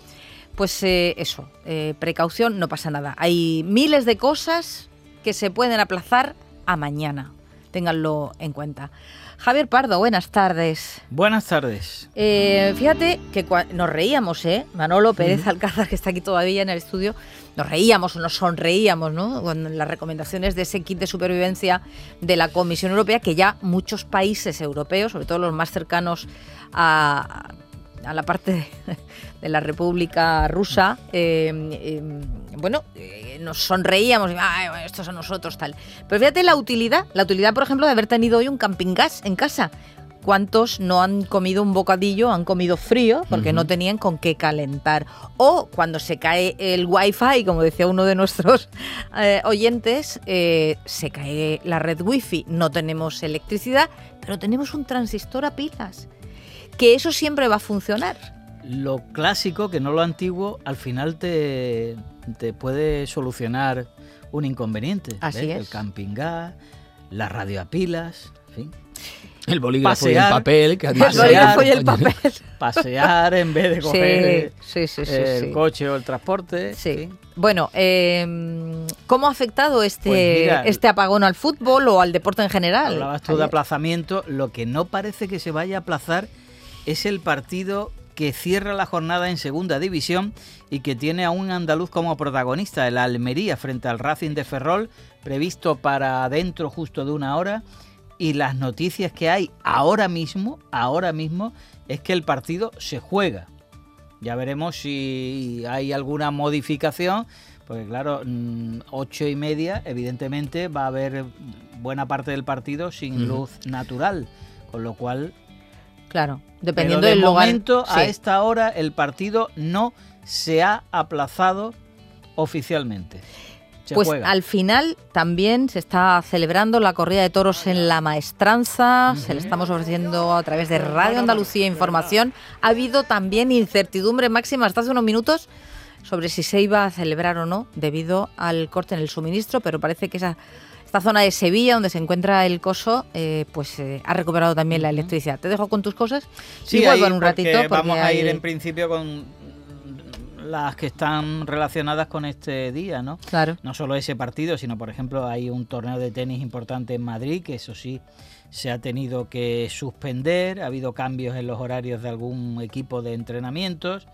Pues eh, eso, eh, precaución, no pasa nada. Hay miles de cosas que se pueden aplazar a mañana. Ténganlo en cuenta. Javier Pardo, buenas tardes. Buenas tardes. fíjate que nos reíamos, ¿eh? Manolo Pérez Alcázar, que está aquí todavía en el estudio, nos reíamos o nos sonreíamos ¿no? con las recomendaciones de ese kit de supervivencia de la Comisión Europea, que ya muchos países europeos, sobre todo los más cercanos a, la parte de, la República Rusa, eh, eh, bueno, eh, nos sonreíamos, Ay, esto es a nosotros, tal. Pero fíjate la utilidad, la utilidad, por ejemplo, de haber tenido hoy un camping gas en casa cuántos no han comido un bocadillo, han comido frío porque no tenían con qué calentar. O cuando se cae el wifi, como decía uno de nuestros [LAUGHS] eh, oyentes, eh, se cae la red wifi, no tenemos electricidad, pero tenemos un transistor a pilas. Que eso siempre va a funcionar. Lo clásico, que no lo antiguo, al final te, te puede solucionar un inconveniente. Así es. El camping gas, la radio a pilas, en fin. El bolígrafo y el papel. Que pasear, el papel. [LAUGHS] Pasear en vez de coger el coche o el transporte. Sí. Bueno, em, ¿cómo ha afectado este, pues este apagón al fútbol o al deporte en general? Hablabas tú de aplazamiento. Lo que no parece que se vaya a aplazar es el partido que cierra la jornada en segunda división y que tiene a un andaluz como protagonista, el Almería, frente al Racing de Ferrol, previsto para dentro justo de una hora y las noticias que hay ahora mismo, ahora mismo, es que el partido se juega. Ya veremos si hay alguna modificación, porque claro, mm, ocho y media, evidentemente va a haber buena parte del partido sin luz natural, con lo cual... Claro, dependiendo del momento, a esta hora el partido no se ha aplazado oficialmente pues al final también se está celebrando la corrida de toros en la maestranza, se le estamos ofreciendo a través de Radio Andalucía información. Ha habido también incertidumbre máxima hasta hace unos minutos sobre si se iba a celebrar o no debido al corte en el suministro, pero parece que esa esta zona de Sevilla, donde se encuentra el coso, eh, pues eh, ha recuperado también la electricidad. Te dejo con tus cosas sí, y vuelvo en un ratito. vamos a ir en principio con las que están relacionadas con este día, ¿no? Claro. No solo ese partido, sino por ejemplo hay un torneo de tenis importante en Madrid, que eso sí se ha tenido que suspender, ha habido cambios en los horarios de algún equipo de entrenamientos,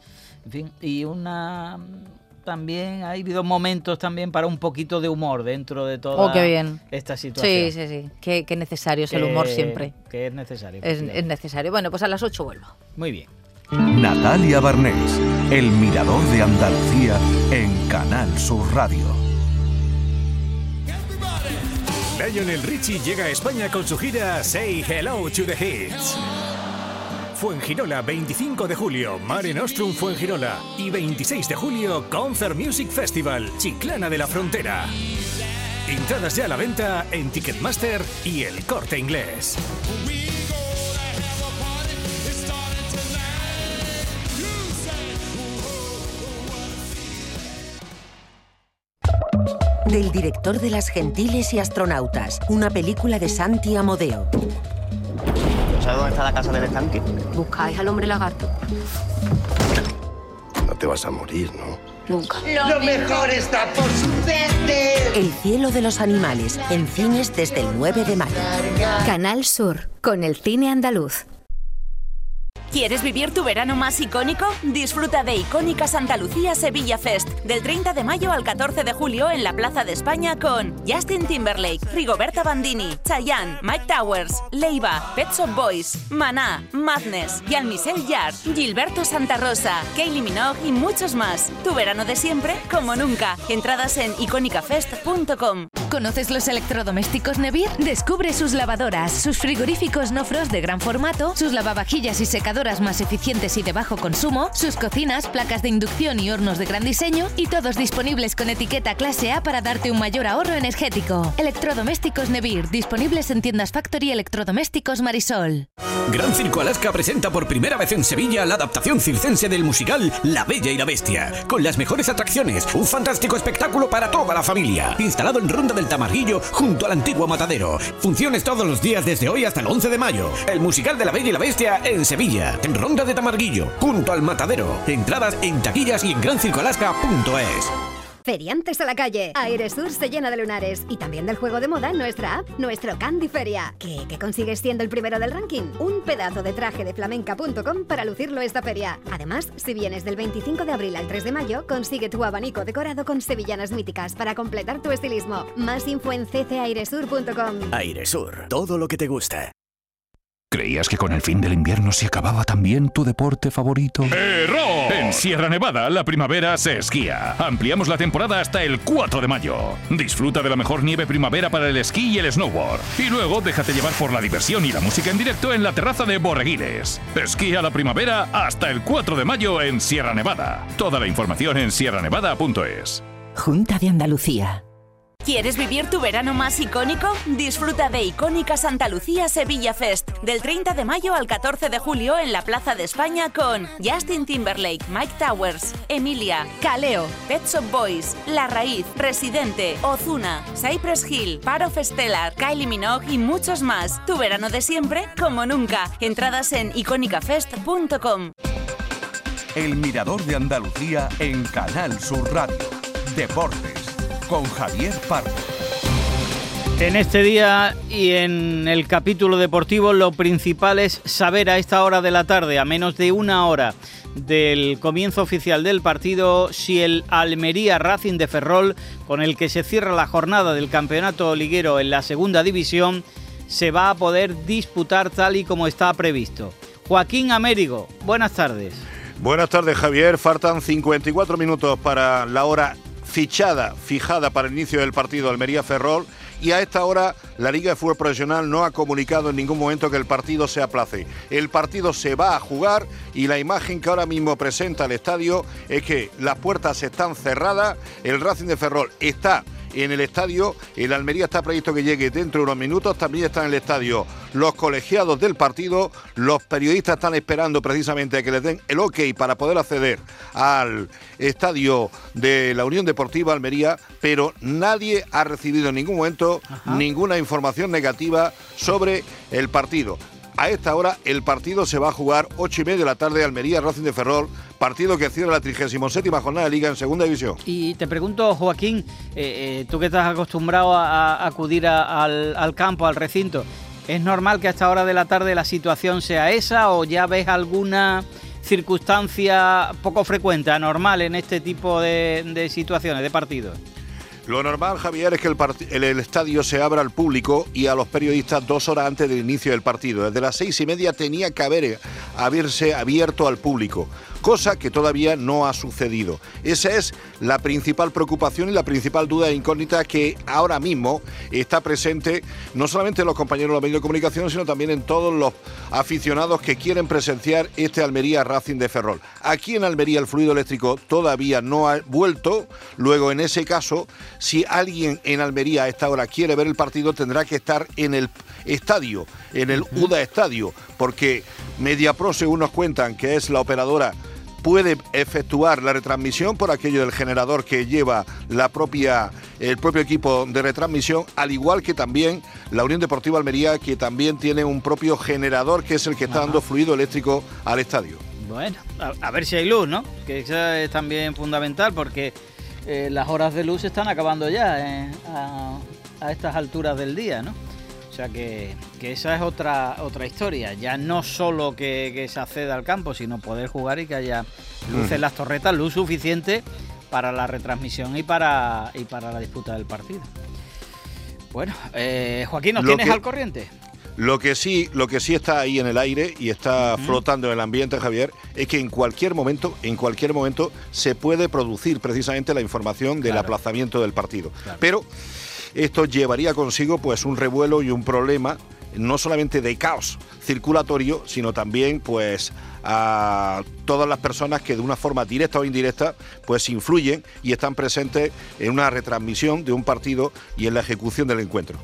en fin, y una también ha habido momentos también para un poquito de humor dentro de toda oh, bien. esta situación. Sí, sí, sí. Qué, necesario es el humor siempre. Que es necesario. Es, es, necesario. Bueno, pues a las 8 vuelvo. Muy bien. Natalia Barnés, El Mirador de Andalucía en Canal Sur Radio. Lionel Richie llega a España con su gira Say Hello to the Hits. Fuengirola, 25 de julio, Mare Nostrum Fuengirola. Y 26 de julio, Concert Music Festival, Chiclana de la Frontera. Entradas ya a la venta en Ticketmaster y El Corte Inglés. Del director de Las Gentiles y Astronautas, una película de Santi Amodeo. ¿Sabes dónde está la casa del estanque? ¿Buscáis al hombre lagarto? No te vas a morir, ¿no? Nunca. Lo mejor está por suceder. El cielo de los animales, en cines desde el 9 de mayo. Canal Sur, con el cine andaluz. ¿Quieres vivir tu verano más icónico? Disfruta de Icónica Santa Lucía Sevilla Fest del 30 de mayo al 14 de julio en la Plaza de España con Justin Timberlake, Rigoberta Bandini, Chayanne, Mike Towers, Leiva, Pet Shop Boys, Maná, Madness, Jean-Michel Jarre, Gilberto Santa Rosa, Kylie Minogue y muchos más. Tu verano de siempre como nunca. Entradas en icónicafest.com. ¿Conoces los electrodomésticos Nevir? Descubre sus lavadoras, sus frigoríficos no frost de gran formato, sus lavavajillas y secadoras más eficientes y de bajo consumo, sus cocinas, placas de inducción y hornos de gran diseño y todos disponibles con etiqueta clase A para darte un mayor ahorro energético. Electrodomésticos Nevir, disponibles en tiendas Factory Electrodomésticos Marisol. Gran Circo Alaska presenta por primera vez en Sevilla la adaptación circense del musical La Bella y la Bestia, con las mejores atracciones, un fantástico espectáculo para toda la familia, instalado en Ronda del Tamarguillo junto al antiguo matadero. Funciones todos los días desde hoy hasta el 11 de mayo. El musical de La Bella y la Bestia en Sevilla en Ronda de Tamarguillo, junto al Matadero. Entradas en taquillas y en grancircoalaska.es. Feriantes a la calle. Airesur se llena de lunares y también del juego de moda en nuestra app, nuestro Candy Feria. ¿Qué, ¿Qué consigues siendo el primero del ranking? Un pedazo de traje de flamenca.com para lucirlo esta feria. Además, si vienes del 25 de abril al 3 de mayo, consigue tu abanico decorado con sevillanas míticas para completar tu estilismo. Más info en ccairesur.com. Airesur, todo lo que te gusta. ¿Creías que con el fin del invierno se acababa también tu deporte favorito? ¡Error! En Sierra Nevada la primavera se esquía. Ampliamos la temporada hasta el 4 de mayo. Disfruta de la mejor nieve primavera para el esquí y el snowboard. Y luego déjate llevar por la diversión y la música en directo en la terraza de Borreguiles. Esquía la primavera hasta el 4 de mayo en Sierra Nevada. Toda la información en sierranevada.es. Junta de Andalucía. ¿Quieres vivir tu verano más icónico? Disfruta de Icónica Santa Lucía Sevilla Fest del 30 de mayo al 14 de julio en la Plaza de España con Justin Timberlake, Mike Towers, Emilia, Caleo, Pet Shop Boys, La Raíz, Residente, Ozuna, Cypress Hill, Paro Stellar, Kylie Minogue y muchos más. Tu verano de siempre como nunca. Entradas en icónicafest.com. El Mirador de Andalucía en Canal Sur Radio. Deportes con Javier Pardo. En este día y en el capítulo deportivo lo principal es saber a esta hora de la tarde, a menos de una hora del comienzo oficial del partido, si el Almería Racing de Ferrol, con el que se cierra la jornada del campeonato liguero en la segunda división, se va a poder disputar tal y como está previsto. Joaquín Américo, buenas tardes. Buenas tardes Javier, faltan 54 minutos para la hora fichada, fijada para el inicio del partido Almería-Ferrol y a esta hora la Liga de Fútbol Profesional no ha comunicado en ningún momento que el partido se aplace. El partido se va a jugar y la imagen que ahora mismo presenta el estadio es que las puertas están cerradas, el Racing de Ferrol está en el estadio. El Almería está previsto que llegue dentro de unos minutos. También están en el estadio los colegiados del partido. Los periodistas están esperando precisamente a que les den el ok para poder acceder al estadio de la Unión Deportiva Almería, pero nadie ha recibido en ningún momento ninguna información negativa sobre el partido. A esta hora el partido se va a jugar 8 y media de la tarde Almería Racing de Ferrol, partido que cierra la 37 jornada de Liga en Segunda División. Y te pregunto, Joaquín, eh, eh, tú que estás acostumbrado a, a acudir a, al, al campo, al recinto, ¿es normal que a esta hora de la tarde la situación sea esa o ya ves alguna circunstancia poco frecuente, anormal en este tipo de, de situaciones, de partidos? Lo normal, Javier, es que el, el, el, estadio se abra al público y a los periodistas dos horas antes del inicio del partido. Desde las seis y media tenía que haber, haberse abierto al público. Cosa que todavía no ha sucedido. Esa es la principal preocupación y la principal duda e incógnita que ahora mismo está presente no solamente en los compañeros de los medios de comunicación, sino también en todos los aficionados que quieren presenciar este Almería Racing de Ferrol. Aquí en Almería el fluido eléctrico todavía no ha vuelto, luego en ese caso, si alguien en Almería a esta hora quiere ver el partido, tendrá que estar en el estadio, en el UDA Estadio, porque MediaPro, según nos cuentan, que es la operadora puede efectuar la retransmisión por aquello del generador que lleva la propia, el propio equipo de retransmisión, al igual que también la Unión Deportiva Almería, que también tiene un propio generador que es el que está dando fluido eléctrico al estadio. Bueno, a, ver si hay luz, ¿no? Que eso es también fundamental porque eh, las horas de luz se están acabando ya eh, a, a estas alturas del día, ¿no? O sea que, esa es otra otra historia. Ya no solo que, se acceda al campo, sino poder jugar y que haya luz en las torretas, luz suficiente para la retransmisión y para, y para la disputa del partido. Bueno, eh, Joaquín, ¿nos tienes al corriente? Lo que sí, lo que sí está ahí en el aire y está flotando en el ambiente, Javier, es que en cualquier momento, en cualquier momento, se puede producir precisamente la información del aplazamiento del partido. Pero esto llevaría consigo pues un revuelo y un problema no solamente de caos circulatorio, sino también pues a todas las personas que de una forma directa o indirecta pues influyen y están presentes en una retransmisión de un partido y en la ejecución del encuentro.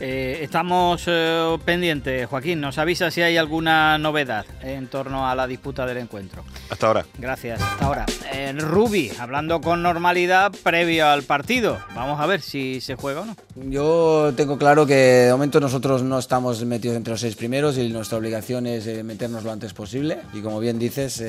Eh, estamos eh, pendientes, Joaquín, nos avisa si hay alguna novedad en torno a la disputa del encuentro. Hasta ahora. Gracias, hasta ahora. Eh, Rubi, hablando con normalidad previo al partido. Vamos a ver si se juega o no. Yo tengo claro que de momento nosotros no estamos metidos entre los seis primeros y nuestra obligación es meternos lo antes posible. Y como bien dices,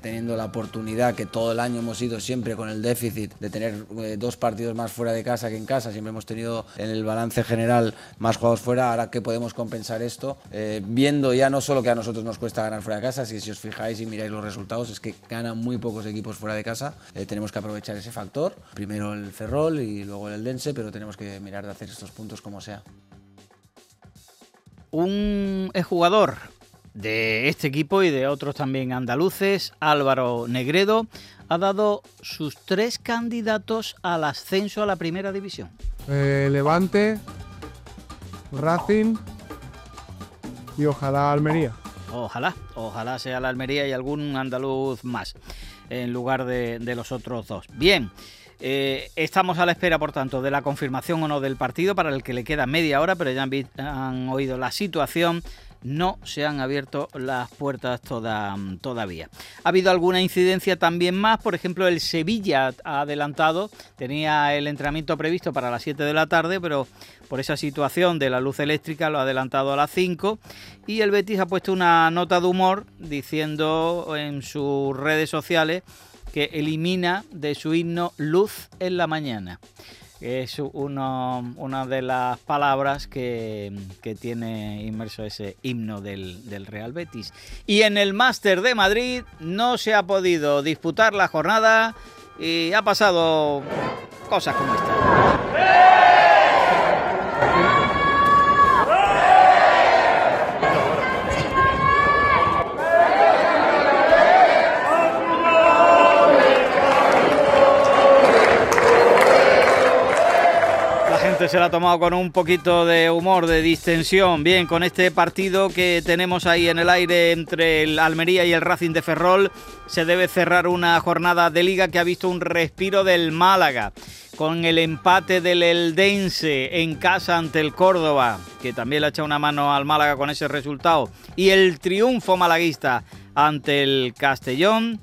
teniendo la oportunidad que todo el año hemos ido siempre con el déficit de tener dos partidos más fuera de casa que en casa, siempre hemos tenido en el balance general más jugados fuera, ahora que podemos compensar esto, eh, viendo ya no solo que a nosotros nos cuesta ganar fuera de casa, si os fijáis y miráis los resultados, es que ganan muy pocos equipos fuera de casa, eh, tenemos que aprovechar ese factor, primero el Ferrol y luego el Dense, pero tenemos que mirar de hacer estos puntos como sea. Un jugador de este equipo y de otros también andaluces, Álvaro Negredo, ha dado sus tres candidatos al ascenso a la primera división. Eh, Levante, Racing y ojalá Almería. Ojalá, ojalá sea la Almería y algún andaluz más en lugar de, los otros dos. Bien. Eh, estamos a la espera, por tanto, de la confirmación o no del partido para el que le queda media hora, pero ya han, han oído la situación no se han abierto las puertas todavía. Ha habido alguna incidencia también más, por ejemplo el Sevilla ha adelantado, tenía el entrenamiento previsto para las 7 de la tarde, pero por esa situación de la luz eléctrica lo ha adelantado a las 5 y el Betis ha puesto una nota de humor diciendo en sus redes sociales que elimina de su himno luz en la mañana es una de las palabras que, tiene inmerso ese himno del, del, Real Betis. Y en el Máster de Madrid no se ha podido disputar la jornada y ha pasado cosas como esta. Se la ha tomado con un poquito de humor, de distensión. Bien, con este partido que tenemos ahí en el aire entre el Almería y el Racing de Ferrol, se debe cerrar una jornada de liga que ha visto un respiro del Málaga. Con el empate del Eldense en casa ante el Córdoba, que también le ha echado una mano al Málaga con ese resultado, y el triunfo malaguista ante el Castellón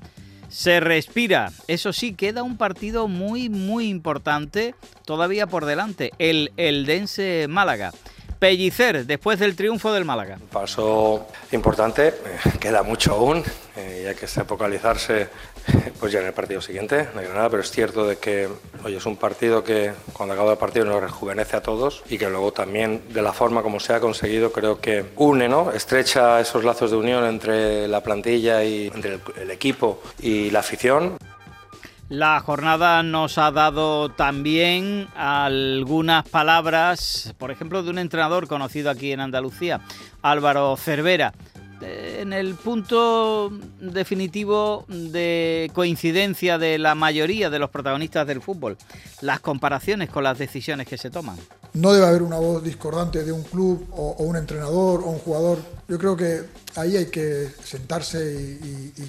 se respira. Eso sí, queda un partido muy, muy importante todavía por delante. El Eldense Málaga. Pellicer, después del triunfo del Málaga. Paso importante, eh, queda mucho aún, eh, y hay que focalizarse [LAUGHS] pues ya en el partido siguiente de Granada, pero es cierto de que hoy es un partido que cuando acaba el partido nos rejuvenece a todos y que luego también de la forma como se ha conseguido creo que une, ¿no? estrecha esos lazos de unión entre la plantilla y entre el equipo y la afición. La jornada nos ha dado también algunas palabras, por ejemplo, de un entrenador conocido aquí en Andalucía, Álvaro Cervera. Eh, en el punto definitivo de coincidencia de la mayoría de los protagonistas del fútbol, las comparaciones con las decisiones que se toman. No debe haber una voz discordante de un club o, o un entrenador o un jugador. Yo creo que ahí hay que sentarse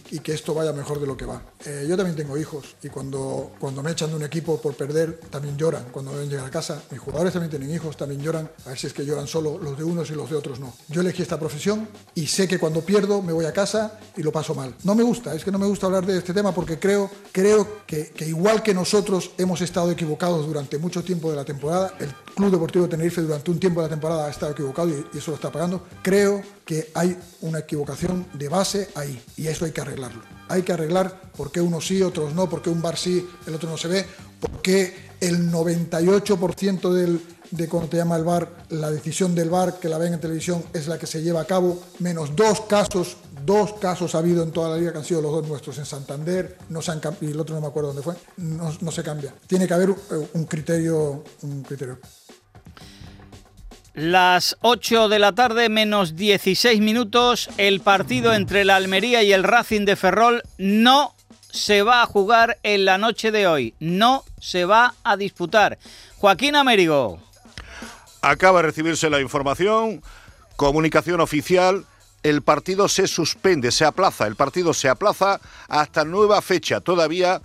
y, que esto vaya mejor de lo que va. Eh, yo también tengo hijos y cuando, cuando me echan de un equipo por perder también lloran. Cuando ven llegar a casa, mis jugadores también tienen hijos, también lloran. A ver si es que lloran solo los de unos y los de otros no. Yo elegí esta profesión y sé que cuando pierdo me voy a casa y lo paso mal. No me gusta, es que no me gusta hablar de este tema porque creo, creo que, que igual que nosotros hemos estado equivocados durante mucho tiempo de la temporada, el Club Deportivo Tenerife durante un tiempo de la temporada ha estado equivocado y, y eso lo está pagando. Creo que hay una equivocación de base ahí y eso hay que arreglarlo. Hay que arreglar por qué unos sí, otros no, por qué un bar sí, el otro no se ve, por qué el 98% del, de cuando te llama el bar, la decisión del bar que la ven en televisión es la que se lleva a cabo, menos dos casos, dos casos ha habido en toda la liga que han sido los dos nuestros en Santander, no se han y el otro no me acuerdo dónde fue, no, no se cambia. Tiene que haber eh, un criterio, un criterio. Las 8 de la tarde menos 16 minutos, el partido entre la Almería y el Racing de Ferrol no se va a jugar en la noche de hoy, no se va a disputar. Joaquín Américo. Acaba de recibirse la información, comunicación oficial, el partido se suspende, se aplaza, el partido se aplaza hasta nueva fecha. Todavía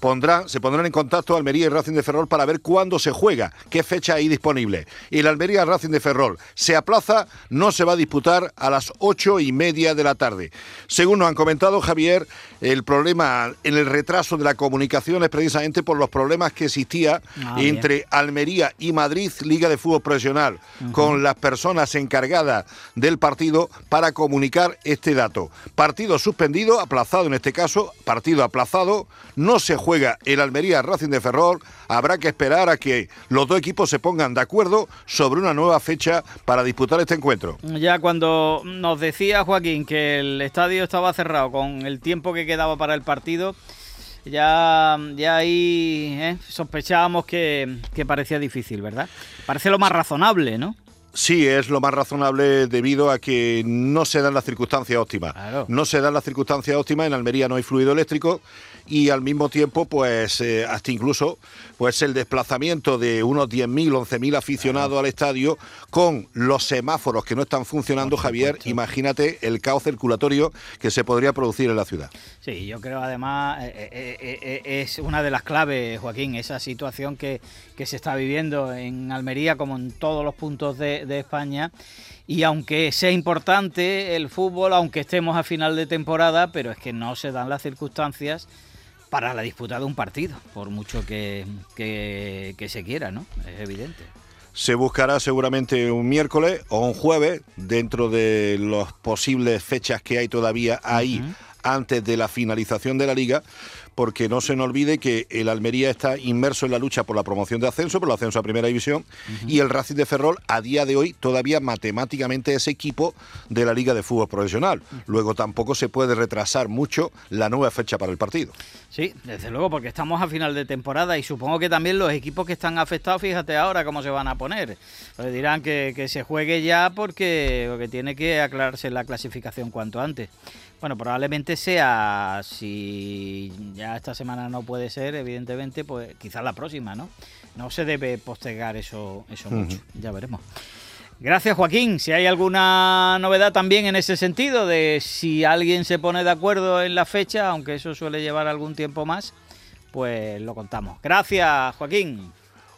pondrán, se pondrán en contacto Almería y Racing de Ferrol para ver cuándo se juega, qué fecha hay disponible. Y el Almería Racing de Ferrol se aplaza, no se va a disputar a las ocho y media de la tarde. Según nos han comentado, Javier, el problema en el retraso de la comunicación es precisamente por los problemas que existía Ah, bien. entre Almería y Madrid, Liga de Fútbol Profesional, con las personas encargadas del partido para comunicar este dato. Partido suspendido, aplazado en este caso, partido aplazado, no se juega el Almería Racing de Ferrol, habrá que esperar a que los dos equipos se pongan de acuerdo sobre una nueva fecha para disputar este encuentro. Ya cuando nos decía Joaquín que el estadio estaba cerrado con el tiempo que quedaba para el partido, ya, ya ahí eh, sospechábamos que, que parecía difícil, ¿verdad? Parece lo más razonable, ¿no? Sí, es lo más razonable debido a que no se dan las circunstancias óptimas. No se dan las circunstancias óptimas, en Almería no hay fluido eléctrico y al mismo tiempo, pues eh, hasta incluso pues el desplazamiento de unos 10.000, 11.000 aficionados al estadio con los semáforos que no están funcionando, Javier, imagínate el caos circulatorio que se podría producir en la ciudad. Sí, yo creo además eh, eh, eh, eh, es una de las claves, Joaquín, esa situación que, que se está viviendo en Almería como en todos los puntos de, de España. Y aunque sea importante el fútbol, aunque estemos a final de temporada, pero es que no se dan las circunstancias para la disputa de un partido, por mucho que, que, que se quiera, ¿no? Es evidente. Se buscará seguramente un miércoles o un jueves dentro de las posibles fechas que hay todavía ahí antes de la finalización de la liga, porque no se nos olvide que el Almería está inmerso en la lucha por la promoción de ascenso, por el ascenso a Primera División, y el Racing de Ferrol a día de hoy todavía matemáticamente es equipo de la Liga de Fútbol Profesional. Luego tampoco se puede retrasar mucho la nueva fecha para el partido. Sí, desde luego, porque estamos a final de temporada y supongo que también los equipos que están afectados, fíjate ahora cómo se van a poner. Pues dirán que, que se juegue ya porque, porque tiene que aclararse la clasificación cuanto antes. Bueno, probablemente sea, si ya esta semana no puede ser, evidentemente, pues quizás la próxima, ¿no? No se debe postergar eso, eso mucho, ya veremos. Gracias Joaquín. Si hay alguna novedad también en ese sentido, de si alguien se pone de acuerdo en la fecha, aunque eso suele llevar algún tiempo más, pues lo contamos. Gracias Joaquín.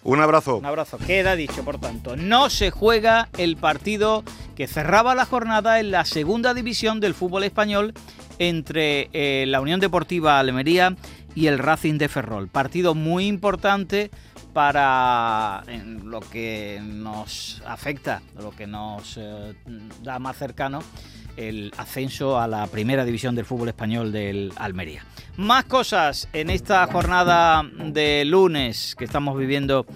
Un abrazo. Un abrazo. Queda dicho, por tanto, no se juega el partido que cerraba la jornada en la segunda división del fútbol español entre eh, la Unión Deportiva Almería y el Racing de Ferrol. Partido muy importante para lo que nos afecta, lo que nos eh, da más cercano el ascenso a la primera división del fútbol español del Almería. Más cosas en esta jornada de lunes que estamos viviendo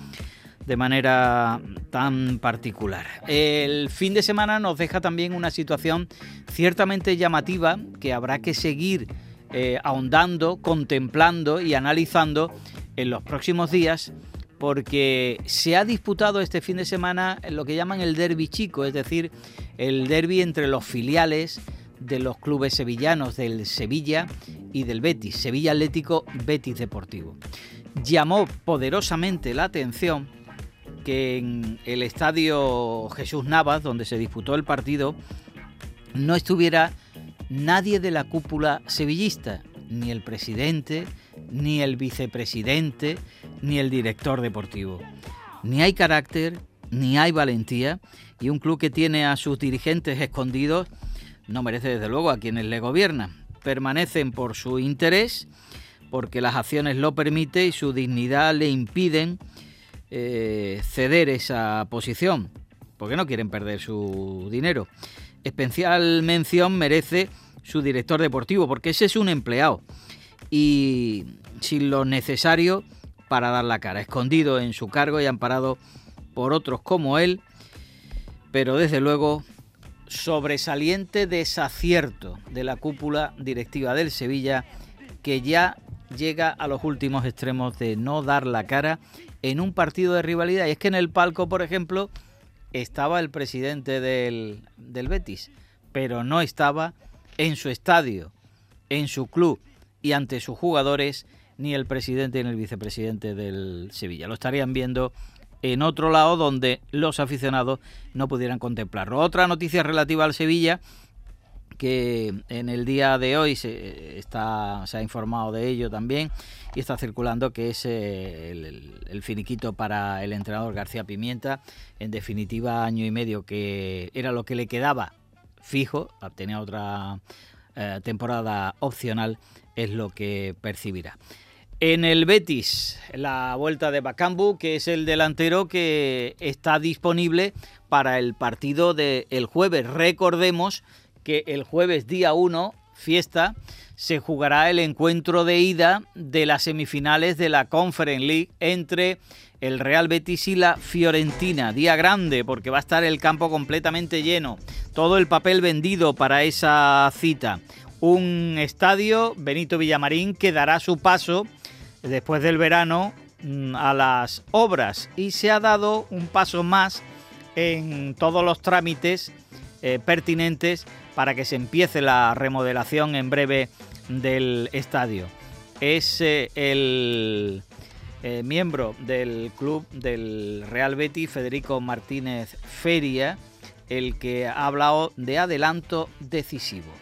de manera tan particular. El fin de semana nos deja también una situación ciertamente llamativa que habrá que seguir eh, ahondando, contemplando y analizando en los próximos días porque se ha disputado este fin de semana lo que llaman el derby chico, es decir, el derby entre los filiales de los clubes sevillanos del Sevilla y del Betis, Sevilla Atlético, Betis Deportivo. Llamó poderosamente la atención que en el estadio Jesús Navas, donde se disputó el partido, no estuviera nadie de la cúpula sevillista, ni el presidente, ni el vicepresidente, ni el director deportivo. Ni hay carácter, ni hay valentía, y un club que tiene a sus dirigentes escondidos no merece desde luego a quienes le gobiernan. Permanecen por su interés, porque las acciones lo permiten y su dignidad le impiden eh, ceder esa posición, porque no quieren perder su dinero. Especial mención merece su director deportivo, porque ese es un empleado y sin lo necesario para dar la cara, escondido en su cargo y amparado por otros como él, pero desde luego sobresaliente desacierto de la cúpula directiva del Sevilla que ya llega a los últimos extremos de no dar la cara en un partido de rivalidad. Y es que en el palco, por ejemplo, estaba el presidente del, del Betis, pero no estaba en su estadio, en su club y ante sus jugadores ni el presidente ni el vicepresidente del Sevilla. Lo estarían viendo en otro lado donde los aficionados no pudieran contemplarlo. Otra noticia relativa al Sevilla que en el día de hoy se, está, se ha informado de ello también y está circulando que es eh, el, finiquito para el entrenador García Pimienta. En definitiva, año y medio que era lo que le quedaba fijo, tenía otra eh, temporada opcional, es lo que percibirá. En el Betis, la vuelta de Bacambu, que es el delantero que está disponible para el partido del jueves. Recordemos que el jueves día 1, fiesta, se jugará el encuentro de ida de las semifinales de la Conference League entre el Real Betis y la Fiorentina. Día grande porque va a estar el campo completamente lleno. Todo el papel vendido para esa cita. Un estadio, Benito Villamarín, que dará su paso después del verano mm, a las obras y se ha dado un paso más en todos los trámites eh, pertinentes para que se empiece la remodelación en breve del estadio. Es eh, el eh, miembro del club del Real Betis, Federico Martínez Feria, el que ha hablado de adelanto decisivo.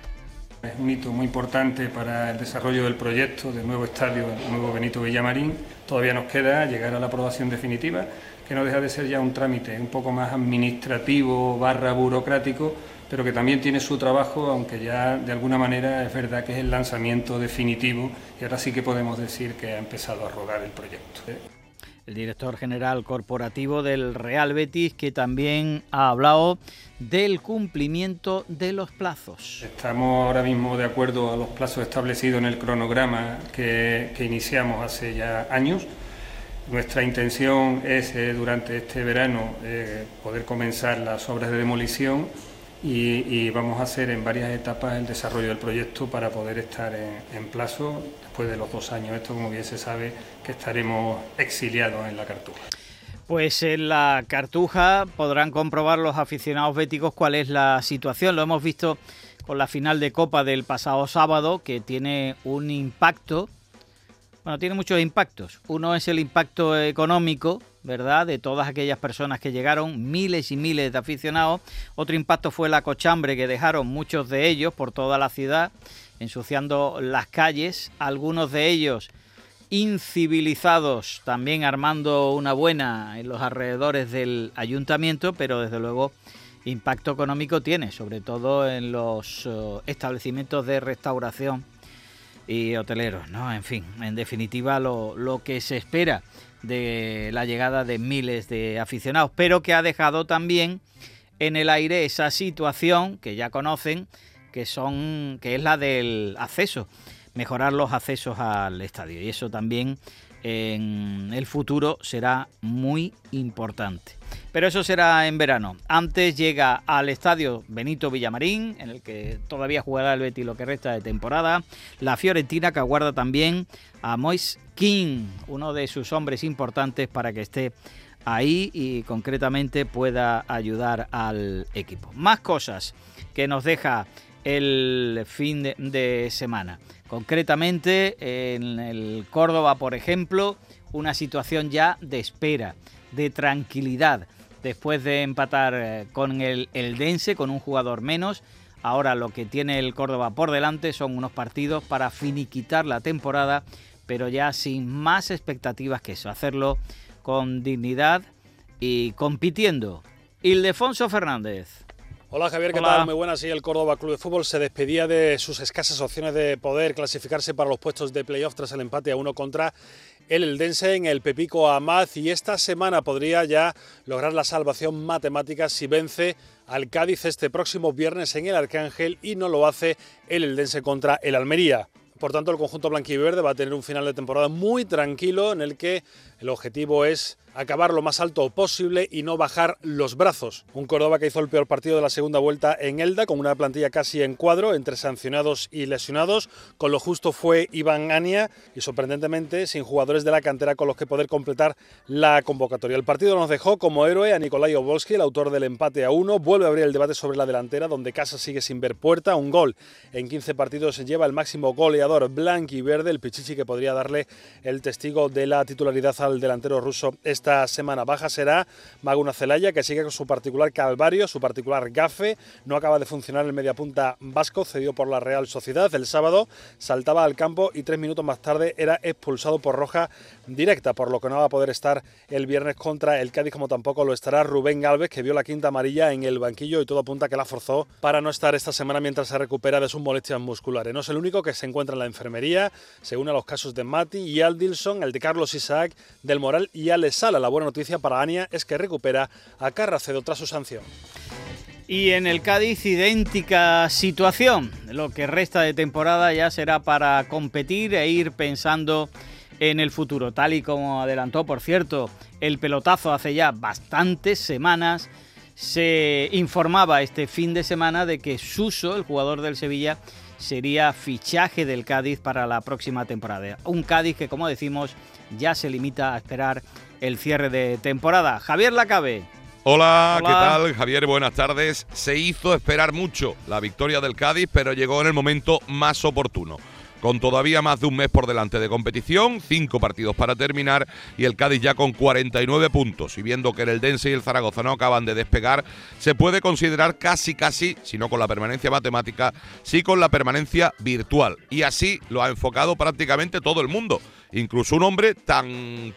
Es un hito muy importante para el desarrollo del proyecto del nuevo estadio, el nuevo Benito Villamarín. Todavía nos queda llegar a la aprobación definitiva, que no deja de ser ya un trámite un poco más administrativo barra burocrático, pero que también tiene su trabajo, aunque ya de alguna manera es verdad que es el lanzamiento definitivo y ahora sí que podemos decir que ha empezado a rodar el proyecto el director general corporativo del Real Betis, que también ha hablado del cumplimiento de los plazos. Estamos ahora mismo de acuerdo a los plazos establecidos en el cronograma que, iniciamos hace ya años. Nuestra intención es eh, durante este verano eh, poder comenzar las obras de demolición y, vamos a hacer en varias etapas el desarrollo del proyecto para poder estar en, plazo después de los dos años. Esto, como bien se sabe, que estaremos exiliados en la Cartuja. Pues en la Cartuja podrán comprobar los aficionados béticos cuál es la situación. Lo hemos visto con la final de Copa del pasado sábado, que tiene un impacto, bueno, tiene muchos impactos. Uno es el impacto económico, ¿verdad? De todas aquellas personas que llegaron, miles y miles de aficionados. Otro impacto fue la cochambre que dejaron muchos de ellos por toda la ciudad, ensuciando las calles, algunos de ellos incivilizados, también armando una buena en los alrededores del ayuntamiento, pero desde luego impacto económico tiene, sobre todo en los eh, establecimientos de restauración y hoteleros, ¿no? En fin, en definitiva lo, lo que se espera de la llegada de miles de aficionados, pero que ha dejado también en el aire esa situación que ya conocen, que son que es la del acceso, mejorar los accesos al estadio. Y eso también en el futuro será muy importante. Pero eso será en verano. Antes llega al estadio Benito Villamarín, en el que todavía jugará el Betis lo que resta de temporada. La Fiorentina que aguarda también a Mois King, uno de sus hombres importantes para que esté ahí y concretamente pueda ayudar al equipo. Más cosas que nos deja el fin de, semana. Concretamente, en el Córdoba, por ejemplo, una situación ya de espera, de tranquilidad, después de empatar eh, con el Eldense, con un jugador menos. Ahora lo que tiene el Córdoba por delante son unos partidos para finiquitar la temporada, pero ya sin más expectativas que eso, hacerlo con dignidad y compitiendo. Ildefonso Fernández. Hola Javier, ¿qué Hola. tal? Muy buenas. Sí, el Córdoba Club de Fútbol se despedía de sus escasas opciones de poder clasificarse para los puestos de playoff tras el empate a uno contra el Eldense en el Pepico Amaz y esta semana podría ya lograr la salvación matemática si vence al Cádiz este próximo viernes en el Arcángel y no lo hace el Eldense contra el Almería. Por tanto, el conjunto blanquiverde va a tener un final de temporada muy tranquilo en el que el objetivo es acabar lo más alto posible y no bajar los brazos. Un Córdoba que hizo el peor partido de la segunda vuelta en Elda, con una plantilla casi en cuadro, entre sancionados y lesionados. Con lo justo fue Iván Ania y sorprendentemente sin jugadores de la cantera con los que poder completar la convocatoria. El partido nos dejó como héroe a Nikolai Obolski, el autor del empate a uno. Vuelve a abrir el debate sobre la delantera, donde Casa sigue sin ver puerta. Un gol en 15 partidos se lleva el máximo goleador blanquiverde, el Pichichi que podría darle el testigo de la titularidad al delantero ruso esta semana. Baja será Maguna Celaya, que sigue con su particular calvario, su particular gafe. No acaba de funcionar el mediapunta vasco, cedido por la Real Sociedad. El sábado saltaba al campo y tres minutos más tarde era expulsado por roja directa, por lo que no va a poder estar el viernes contra el Cádiz, como tampoco lo estará Rubén Galvez, que vio la quinta amarilla en el banquillo y todo apunta que la forzó para no estar esta semana mientras se recupera de sus molestias musculares. No es el único que se encuentra en la enfermería, según a los casos de Mati y Aldilson, el de Carlos Isaac, del Moral y Ale Sala. La buena noticia para Ania es que recupera a Carracedo tras su sanción. Y en el Cádiz idéntica situación. Lo que resta de temporada ya será para competir e ir pensando en el futuro. Tal y como adelantó, por cierto, el pelotazo hace ya bastantes semanas, se informaba este fin de semana de que Suso, el jugador del Sevilla, sería fichaje del Cádiz para la próxima temporada. Un Cádiz que, como decimos, ya se limita a esperar el cierre de temporada. Javier Lacabe. Hola, ¿qué tal? Javier, buenas tardes. Se hizo esperar mucho la victoria del Cádiz, pero llegó en el momento más oportuno. Con todavía más de un mes por delante de competición, cinco partidos para terminar y el Cádiz ya con 49 puntos. Y viendo que el Eldense y el Zaragoza no acaban de despegar, se puede considerar casi, casi, si no con la permanencia matemática, sí con la permanencia virtual. Y así lo ha enfocado prácticamente todo el mundo. Incluso un hombre tan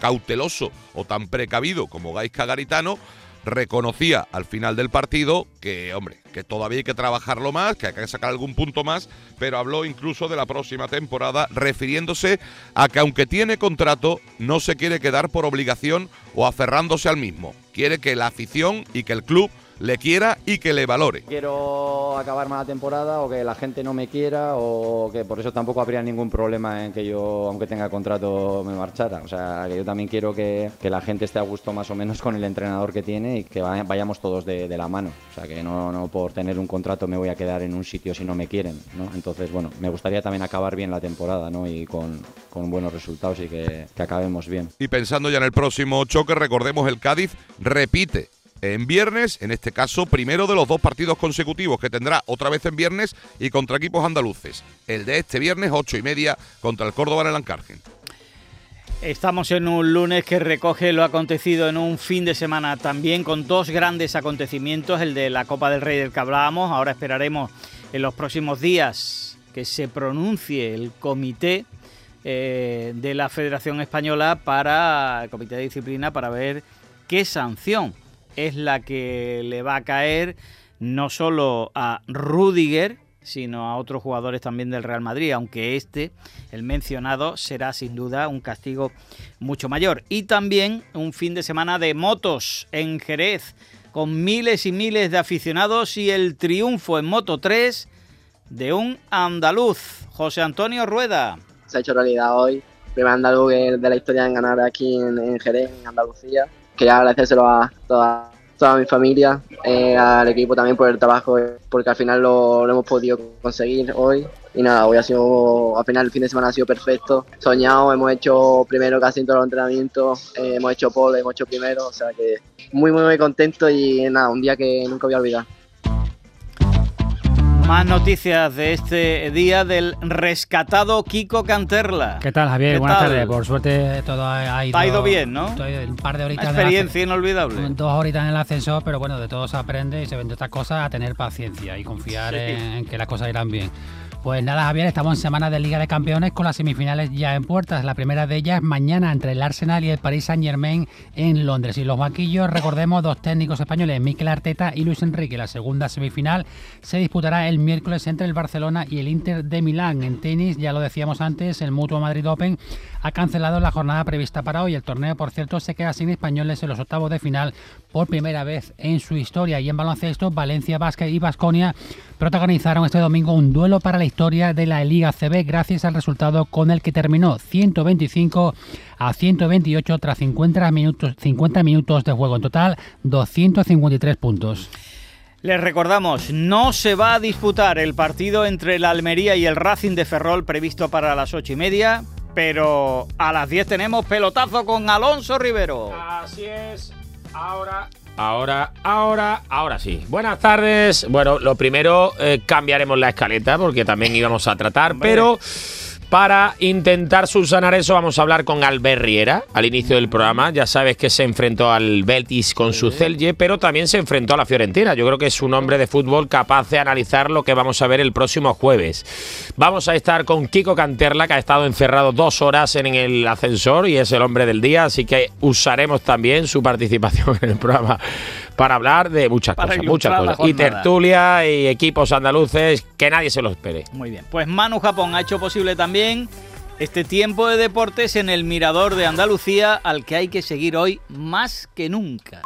cauteloso o tan precavido como Gaisca Garitano reconocía al final del partido que, hombre, que todavía hay que trabajarlo más, que hay que sacar algún punto más, pero habló incluso de la próxima temporada, refiriéndose a que aunque tiene contrato, no se quiere quedar por obligación o aferrándose al mismo. Quiere que la afición y que el club le quiera y que le valore. Quiero acabar más la temporada o que la gente no me quiera o que por eso tampoco habría ningún problema en que yo, aunque tenga contrato, me marchara. O sea, que yo también quiero que, que la gente esté a gusto más o menos con el entrenador que tiene y que vaya- vayamos todos de, de la mano. O sea, que no, no por tener un contrato me voy a quedar en un sitio si no me quieren, ¿no? Entonces, bueno, me gustaría también acabar bien la temporada, ¿no? Y con, con buenos resultados y que, que acabemos bien. Y pensando ya en el próximo choque, recordemos el Cádiz repite en viernes, en este caso, primero de los dos partidos consecutivos que tendrá otra vez en viernes y contra equipos andaluces. El de este viernes, ocho y media, contra el Córdoba en el Ancargen. Estamos en un lunes que recoge lo acontecido en un fin de semana también con dos grandes acontecimientos, el de la Copa del Rey del que hablábamos, ahora esperaremos en los próximos días que se pronuncie el comité eh, de la Federación Española para el comité de disciplina para ver qué sanción es la que le va a caer no solo a Rudiger, sino a otros jugadores también del Real Madrid, aunque este, el mencionado, será sin duda un castigo mucho mayor. Y también un fin de semana de motos en Jerez, con miles y miles de aficionados y el triunfo en Moto 3 de un andaluz, José Antonio Rueda. se ha hecho realidad hoy. Primer andaluz de la historia en ganar aquí en, en Jerez, en Andalucía. Quería agradecérselo a toda, toda mi familia, eh, al equipo también por el trabajo, porque al final lo, lo hemos podido conseguir hoy. Y nada, hoy ha sido, al final el fin de semana ha sido perfecto. Soñado, hemos hecho primero casi en todos los entrenamientos, eh, hemos hecho pole, hemos hecho primero, o sea que muy, muy, muy contento y nada, un día que nunca voy a olvidar. Más noticias de este día del rescatado Kiko Canterla. ¿Qué tal, Javier? ¿Qué Buenas tal? tardes. Por suerte todo ha ido, Ha ido bien, ¿no? Un par de horitas. Una en el experiencia ascen- inolvidable. Dos horitas en el ascensor, pero bueno, de todo se aprende y se ven de estas cosas a tener paciencia y confiar Sí. en, en que las cosas irán bien. Pues nada, Javier, estamos en semana de Liga de Campeones con las semifinales ya en puertas. La primera de ellas mañana entre el Arsenal y el Paris Saint Germain en Londres. Y los banquillos, recordemos, dos técnicos españoles, Mikel Arteta y Luis Enrique. La segunda semifinal se disputará el miércoles entre el Barcelona y el Inter de Milán. En tenis, ya lo decíamos antes, el Mutuo Madrid Open ha cancelado la jornada prevista para hoy. El torneo, por cierto, se queda sin españoles en los octavos de final por primera vez en su historia. Y en baloncesto, Valencia Basket y Basconia protagonizaron este domingo un duelo para la historia de la Liga CB gracias al resultado con el que terminó 125 a 128 tras 50 minutos, 50 minutos de juego en total, 253 puntos. Les recordamos, no se va a disputar el partido entre el Almería y el Racing de Ferrol previsto para las ocho y media, pero a las 10 tenemos pelotazo con Alonso Rivero. Así es. Ahora. Ahora, ahora, ahora sí. Buenas tardes. Bueno, lo primero, eh, cambiaremos la escaleta porque también íbamos a tratar, pero para intentar subsanar eso vamos a hablar con Albert Riera al inicio del programa. Ya sabes que se enfrentó al Betis con su Celje, pero también se enfrentó a la Fiorentina. Yo creo que es un hombre de fútbol capaz de analizar lo que vamos a ver el próximo jueves. Vamos a estar con Kiko Canterla, que ha estado encerrado dos horas en el ascensor y es el hombre del día, así que usaremos también su participación [LAUGHS] en el programa para hablar de muchas Para cosas, muchas cosas. Y tertulia y equipos andaluces, que nadie se lo espere. Muy bien. Pues Manu Japón ha hecho posible también este tiempo de deportes en el Mirador de Andalucía al que hay que seguir hoy más que nunca.